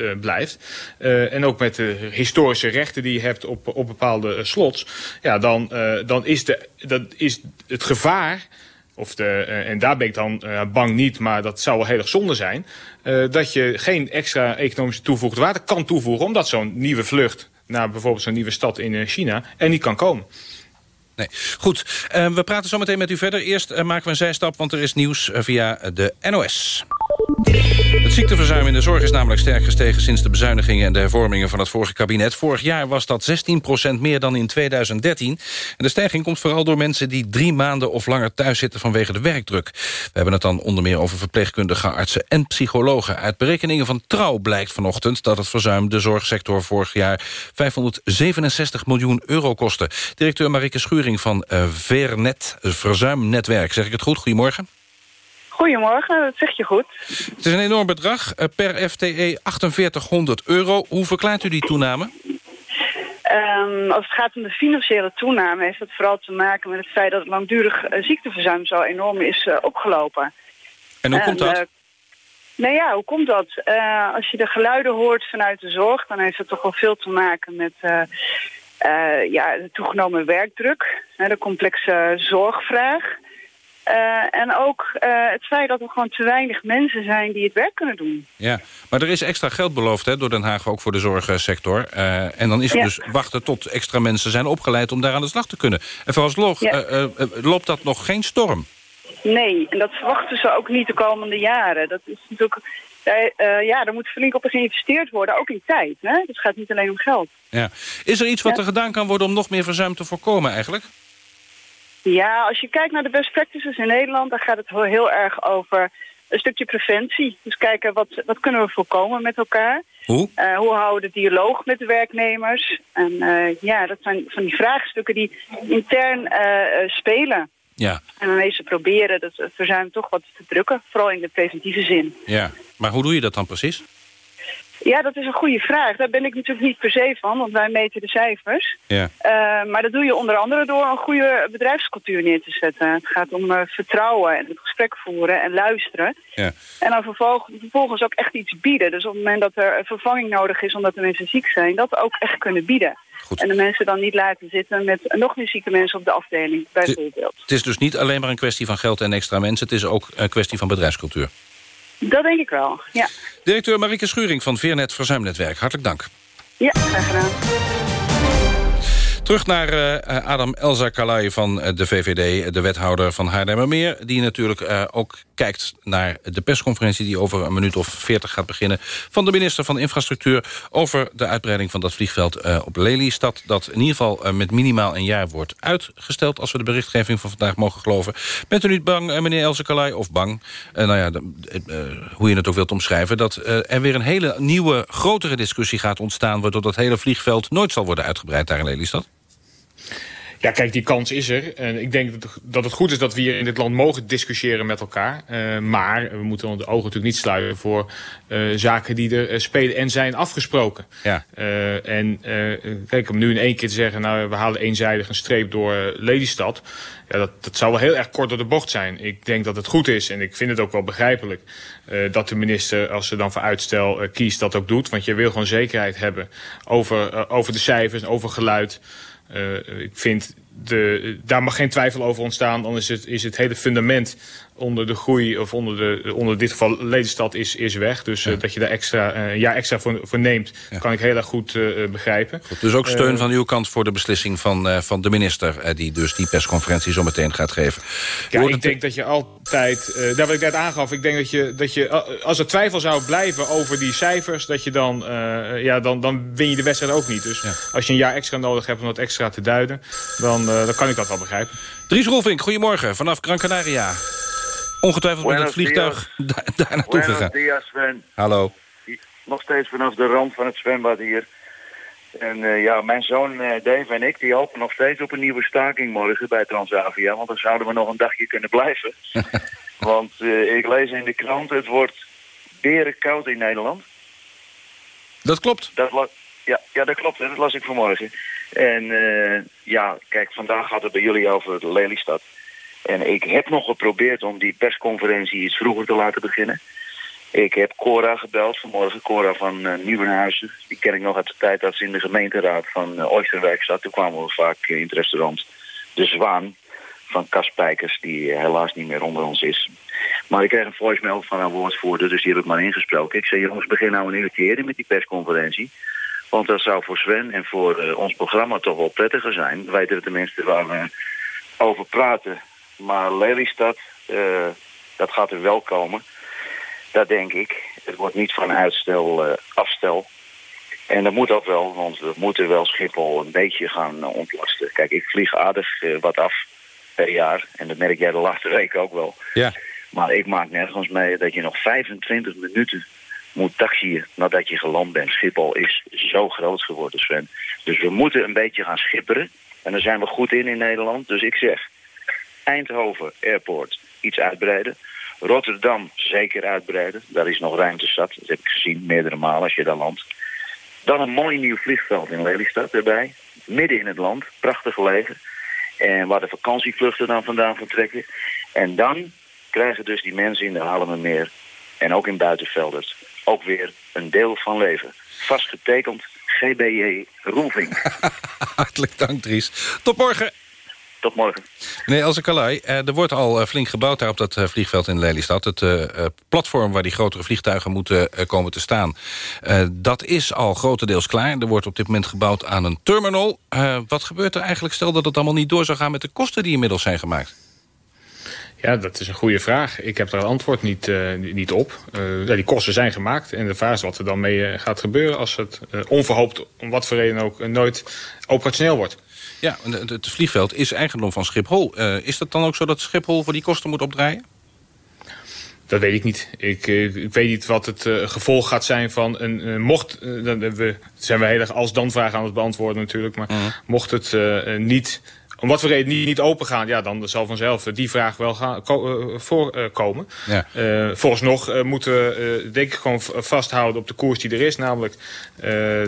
500.000 blijft, uh, en ook met de historische rechten die je hebt op, op bepaalde uh, slots... Ja, dan, uh, dan is, de, dat is het gevaar... Of de, en daar ben ik dan bang niet, maar dat zou wel heel erg zonde zijn... dat je geen extra economische toevoegde waarde kan toevoegen... omdat zo'n nieuwe vlucht naar bijvoorbeeld zo'n nieuwe stad in China er niet kan komen. Nee. Goed, uh, we praten zo meteen met u verder. Eerst uh, maken we een zijstap, want er is nieuws via de NOS. Het ziekteverzuim in de zorg is namelijk sterk gestegen... sinds de bezuinigingen en de hervormingen van het vorige kabinet. Vorig jaar was dat 16% meer dan in 2013. En de stijging komt vooral door mensen die drie maanden of langer thuis zitten vanwege de werkdruk. We hebben het dan onder meer over verpleegkundigen, artsen en psychologen. Uit berekeningen van Trouw blijkt vanochtend dat het verzuim de zorgsector vorig jaar 567 miljoen euro kostte. Directeur Marike Schuring van uh, Vernet, Verzuimnetwerk. Zeg ik het goed? Goedemorgen. Goedemorgen, dat zeg je goed. Het is een enorm bedrag, eh, per FTE 4800 euro. Hoe verklaart u die toename? Um, als het gaat om de financiële toename... heeft dat vooral te maken met het feit dat het langdurig uh, ziekteverzuim zo enorm is uh, opgelopen. En hoe komt dat? Uh, nou ja, hoe komt dat? als je de geluiden hoort vanuit de zorg... dan heeft dat toch wel veel te maken met ja, de toegenomen werkdruk... de complexe zorgvraag... Uh, en ook uh, het feit dat er gewoon te weinig mensen zijn die het werk kunnen doen. Ja, maar er is extra geld beloofd hè, door Den Haag ook voor de zorgsector. Uh, en dan is het ja. dus wachten tot extra mensen zijn opgeleid om daar aan de slag te kunnen. En vooralsnog ja. loopt dat nog geen storm. Nee, en dat verwachten ze ook niet de komende jaren. Dat is natuurlijk... ja, er moet flink op geïnvesteerd worden, ook in tijd. Hè? Dus het gaat niet alleen om geld. Ja. Is er iets wat er gedaan kan worden om nog meer verzuim te voorkomen eigenlijk? Ja, als je kijkt naar de best practices in Nederland... dan gaat het heel erg over een stukje preventie. Dus kijken, wat, wat kunnen we voorkomen met elkaar? Hoe? Uh, hoe houden we de dialoog met de werknemers? En uh, ja, dat zijn van die vraagstukken die intern uh, spelen. Ja. En dan even proberen dat verzuim toch wat te drukken. Vooral in de preventieve zin. Ja, maar hoe doe je dat dan precies? Ja, dat is een goede vraag. Daar ben ik natuurlijk niet per se van, want wij meten de cijfers. Ja. Uh, maar dat doe je onder andere door een goede bedrijfscultuur neer te zetten. Het gaat om uh, vertrouwen en het gesprek voeren en luisteren. Ja. En dan vervolg, vervolgens ook echt iets bieden. Dus op het moment dat er een vervanging nodig is omdat de mensen ziek zijn... dat ook echt kunnen bieden. Goed. En de mensen dan niet laten zitten met nog meer zieke mensen op de afdeling, bijvoorbeeld. Het is dus niet alleen maar een kwestie van geld en extra mensen... het is ook een kwestie van bedrijfscultuur. Dat denk ik wel, ja. Directeur Marike Schuring van Veernet Verzuimnetwerk. Hartelijk dank. Ja, graag gedaan. Terug naar uh, Adam Elza Kalai van uh, de VVD, de wethouder van Haarlemmermeer... die natuurlijk ook kijkt naar de persconferentie... die over een minuut of veertig gaat beginnen... van de minister van Infrastructuur... over de uitbreiding van dat vliegveld op Lelystad... dat in ieder geval met minimaal een jaar wordt uitgesteld... als we de berichtgeving van vandaag mogen geloven. Bent u niet bang, meneer Elza Kalai, of bang... nou ja, hoe je het ook wilt omschrijven... dat er weer een hele nieuwe, grotere discussie gaat ontstaan... waardoor dat hele vliegveld nooit zal worden uitgebreid daar in Lelystad? Ja, kijk, die kans is er. En ik denk dat het goed is dat we hier in dit land mogen discussiëren met elkaar. Uh, maar we moeten de ogen natuurlijk niet sluiten voor uh, zaken die er uh, spelen en zijn afgesproken. Ja. en kijk, om nu in één keer te zeggen, nou, we halen eenzijdig een streep door Lelystad. Ja, dat, dat zou wel heel erg kort door de bocht zijn. Ik denk dat het goed is en ik vind het ook wel begrijpelijk dat de minister, als ze dan voor uitstel kiest, dat ook doet. Want je wil gewoon zekerheid hebben over, over de cijfers, over geluid. Uh, ik vind, de, daar mag geen twijfel over ontstaan. Dan is het, is het hele fundament onder de groei, of onder, de, onder dit geval Ledenstad, is, is weg. Dus ja. uh, dat je daar extra, uh, een jaar extra voor, voor neemt, ja. kan ik heel erg goed uh, begrijpen. Goed, dus ook steun van uw kant voor de beslissing van, van de minister... die dus die persconferentie zo meteen gaat geven. Ja, ik denk dat je altijd, daar wat ik net aangaf... ik denk dat je, dat je, als er twijfel zou blijven over die cijfers... dat je dan, ja, dan, dan win je de wedstrijd ook niet. Dus ja. als je een jaar extra nodig hebt om dat extra te duiden... dan, dan kan ik dat wel begrijpen. Dries Rolvink, goedemorgen, vanaf Gran Canaria. Ongetwijfeld met het vliegtuig daar, daar naartoe gegaan. Dias, Sven. Hallo. Nog steeds vanaf de rand van het zwembad hier. En uh, ja, mijn zoon uh, Dave en ik die hopen nog steeds op een nieuwe staking morgen bij Transavia. Want dan zouden we nog een dagje kunnen blijven. want uh, ik lees in de krant, het wordt beren koud in Nederland. Dat klopt. Dat ja, ja, dat klopt. Hè. Dat las ik vanmorgen. En ja, kijk, vandaag gaat het bij jullie over de Lelystad. En ik heb nog geprobeerd om die persconferentie iets vroeger te laten beginnen. Ik heb Cora gebeld vanmorgen, Cora van uh, Nieuwenhuizen. Die ken ik nog uit de tijd dat ze in de gemeenteraad van uh, Oosterwerk zat. Toen kwamen we vaak in het restaurant De Zwaan van Cas Pijkers, die helaas niet meer onder ons is. Maar ik kreeg een voicemail van haar woordvoerder, dus die heb ik maar ingesproken. Ik zei, jongens, begin nou een uurtje eerder met die persconferentie. Want dat zou voor Sven en voor eh, ons programma toch wel prettiger zijn. We weten tenminste waar we over praten. Maar Lelystad, uh, dat gaat er wel komen. Dat denk ik. Het wordt niet van uitstel uh, afstel. En dat moet ook wel, want we moeten wel Schiphol een beetje gaan ontlasten. Kijk, ik vlieg aardig wat af per jaar. En dat merk jij de laatste week ook wel. Ja. Maar ik maak nergens mee dat je nog 25 minuten moet taxiën nadat je geland bent. Schiphol is zo groot geworden, Sven. Dus we moeten een beetje gaan schipperen. En daar zijn we goed in in Nederland. Dus ik zeg, Eindhoven Airport iets uitbreiden. Rotterdam zeker uitbreiden. Daar is nog ruimte zat. Dat heb ik gezien meerdere malen als je daar landt. Dan een mooi nieuw vliegveld in Lelystad erbij. Midden in het land. Prachtig gelegen. En waar de vakantievluchten dan vandaan vertrekken. En dan krijgen dus die mensen in de Halemermeer en ook in Buitenveldert ook weer een deel van leven. Vastgetekend GBJ Roelving. Hartelijk dank, Dries. Tot morgen. Tot morgen. Nee, Elze Kalai, er wordt al flink gebouwd daar op dat vliegveld in Lelystad. Het platform waar die grotere vliegtuigen moeten komen te staan... dat is al grotendeels klaar. Er wordt op dit moment gebouwd aan een terminal. wat gebeurt er eigenlijk, stel dat het allemaal niet door zou gaan... met de kosten die inmiddels zijn gemaakt? Ja, dat is een goede vraag. Ik heb daar een antwoord niet, uh, niet op. Uh, die kosten zijn gemaakt en de vraag is wat er dan mee uh, gaat gebeuren... als het onverhoopt, om wat voor reden ook, nooit operationeel wordt. Ja, het, het vliegveld is eigendom van Schiphol. is dat dan ook zo dat Schiphol voor die kosten moet opdraaien? Dat weet ik niet. Ik, ik weet niet wat het gevolg gaat zijn van een... mocht, dan we, zijn we heel erg als-dan-vragen aan het beantwoorden natuurlijk... maar mocht het niet om wat voor reden niet, niet open gaan, ja, dan zal vanzelf die vraag wel gaan, voorkomen. Ja. Uh, vooralsnog moeten we denk ik gewoon vasthouden op de koers die er is. Namelijk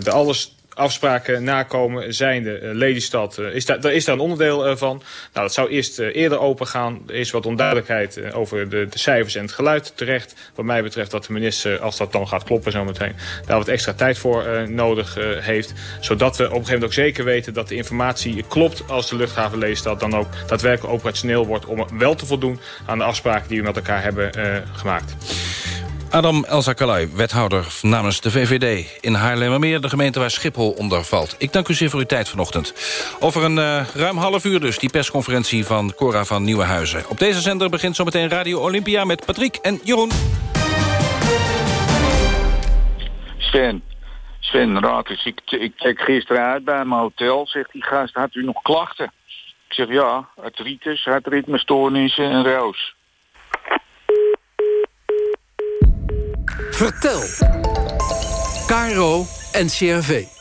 de alles afspraken nakomen zijnde uh, Lelystad. Uh, is, daar, is daar een onderdeel uh, van. Nou, dat zou eerst eerder open gaan. Er is wat onduidelijkheid over de, de, cijfers en het geluid terecht. Wat mij betreft dat de minister, als dat dan gaat kloppen zometeen... daar wat extra tijd voor nodig heeft. Zodat we op een gegeven moment ook zeker weten dat de informatie klopt... als de luchthaven Lelystad dan ook daadwerkelijk operationeel wordt... om wel te voldoen aan de afspraken die we met elkaar hebben gemaakt. Adam Elzakalai, wethouder namens de VVD in Haarlemmermeer... de gemeente waar Schiphol onder valt. Ik dank u zeer voor uw tijd vanochtend. Over een uh, ruim half uur dus die persconferentie van Cora van Nieuwenhuizen. Op deze zender begint zometeen Radio Olympia met Patrick en Jeroen. Sven, Sven Rakers, ik, ik check gisteren uit bij mijn hotel. Zegt die gast, had u nog klachten? Ik zeg ja, artritis, hartritmestoornissen en roos. Vertel. Caro en CRV.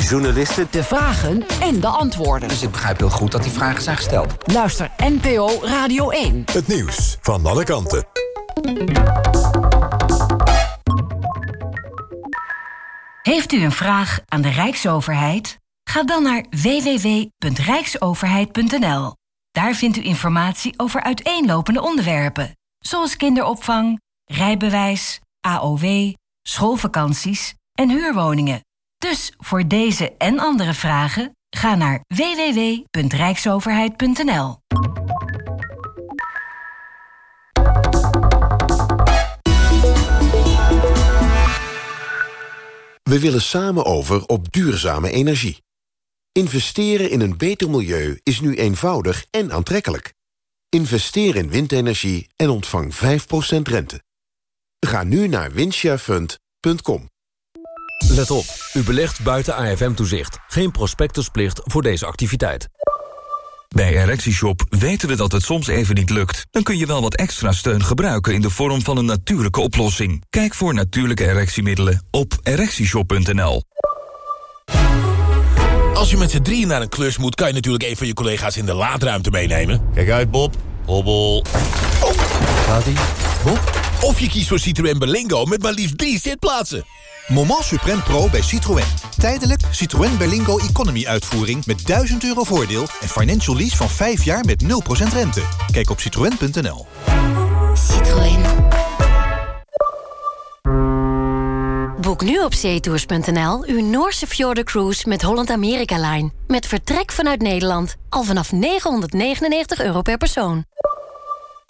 journalisten de vragen en de antwoorden. Dus ik begrijp heel goed dat die vragen zijn gesteld. Luister NPO Radio 1. Het nieuws van alle kanten. Heeft u een vraag aan de Rijksoverheid? Ga dan naar www.rijksoverheid.nl. Daar vindt u informatie over uiteenlopende onderwerpen, zoals kinderopvang, rijbewijs, AOW, schoolvakanties en huurwoningen. Dus voor deze en andere vragen ga naar www.rijksoverheid.nl. We willen samen over op duurzame energie. Investeren in een beter milieu is nu eenvoudig en aantrekkelijk. Investeer in windenergie en ontvang 5% rente. Ga nu naar windsharefund.com. Let op, u belegt buiten AFM-toezicht. Geen prospectusplicht voor deze activiteit. Bij ErectieShop weten we dat het soms even niet lukt. Dan kun je wel wat extra steun gebruiken in de vorm van een natuurlijke oplossing. Kijk voor natuurlijke erectiemiddelen op ErectieShop.nl. Als je met z'n drieën naar een klus moet... kan je natuurlijk een van je collega's in de laadruimte meenemen. Kijk uit, Bob. Hobbel. Oh, gaat ie. Bob? Of je kiest voor Citroën Berlingo met maar liefst drie zitplaatsen. Moment Supreme Pro bij Citroën. Tijdelijk Citroën Berlingo Economy uitvoering met 1000 euro voordeel... en financial lease van 5 jaar met 0% rente. Kijk op citroën.nl. Citroën. Boek nu op zeetours.nl uw Noorse Cruise met Holland America Line. Met vertrek vanuit Nederland. Al vanaf 999 euro per persoon.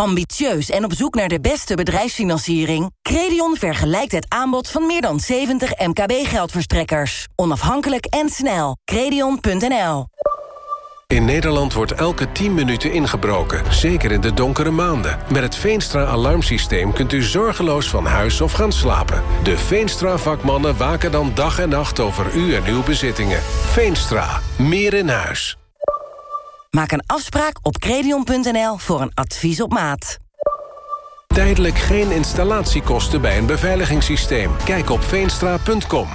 Ambitieus en op zoek naar de beste bedrijfsfinanciering? Credion vergelijkt het aanbod van meer dan 70 MKB-geldverstrekkers. Onafhankelijk en snel. Credion.nl In Nederland wordt elke 10 minuten ingebroken, zeker in de donkere maanden. Met het Veenstra-alarmsysteem kunt u zorgeloos van huis of gaan slapen. De Veenstra-vakmannen waken dan dag en nacht over u en uw bezittingen. Veenstra, meer in huis. Maak een afspraak op credion.nl voor een advies op maat. Tijdelijk geen installatiekosten bij een beveiligingssysteem. Kijk op veenstra.com.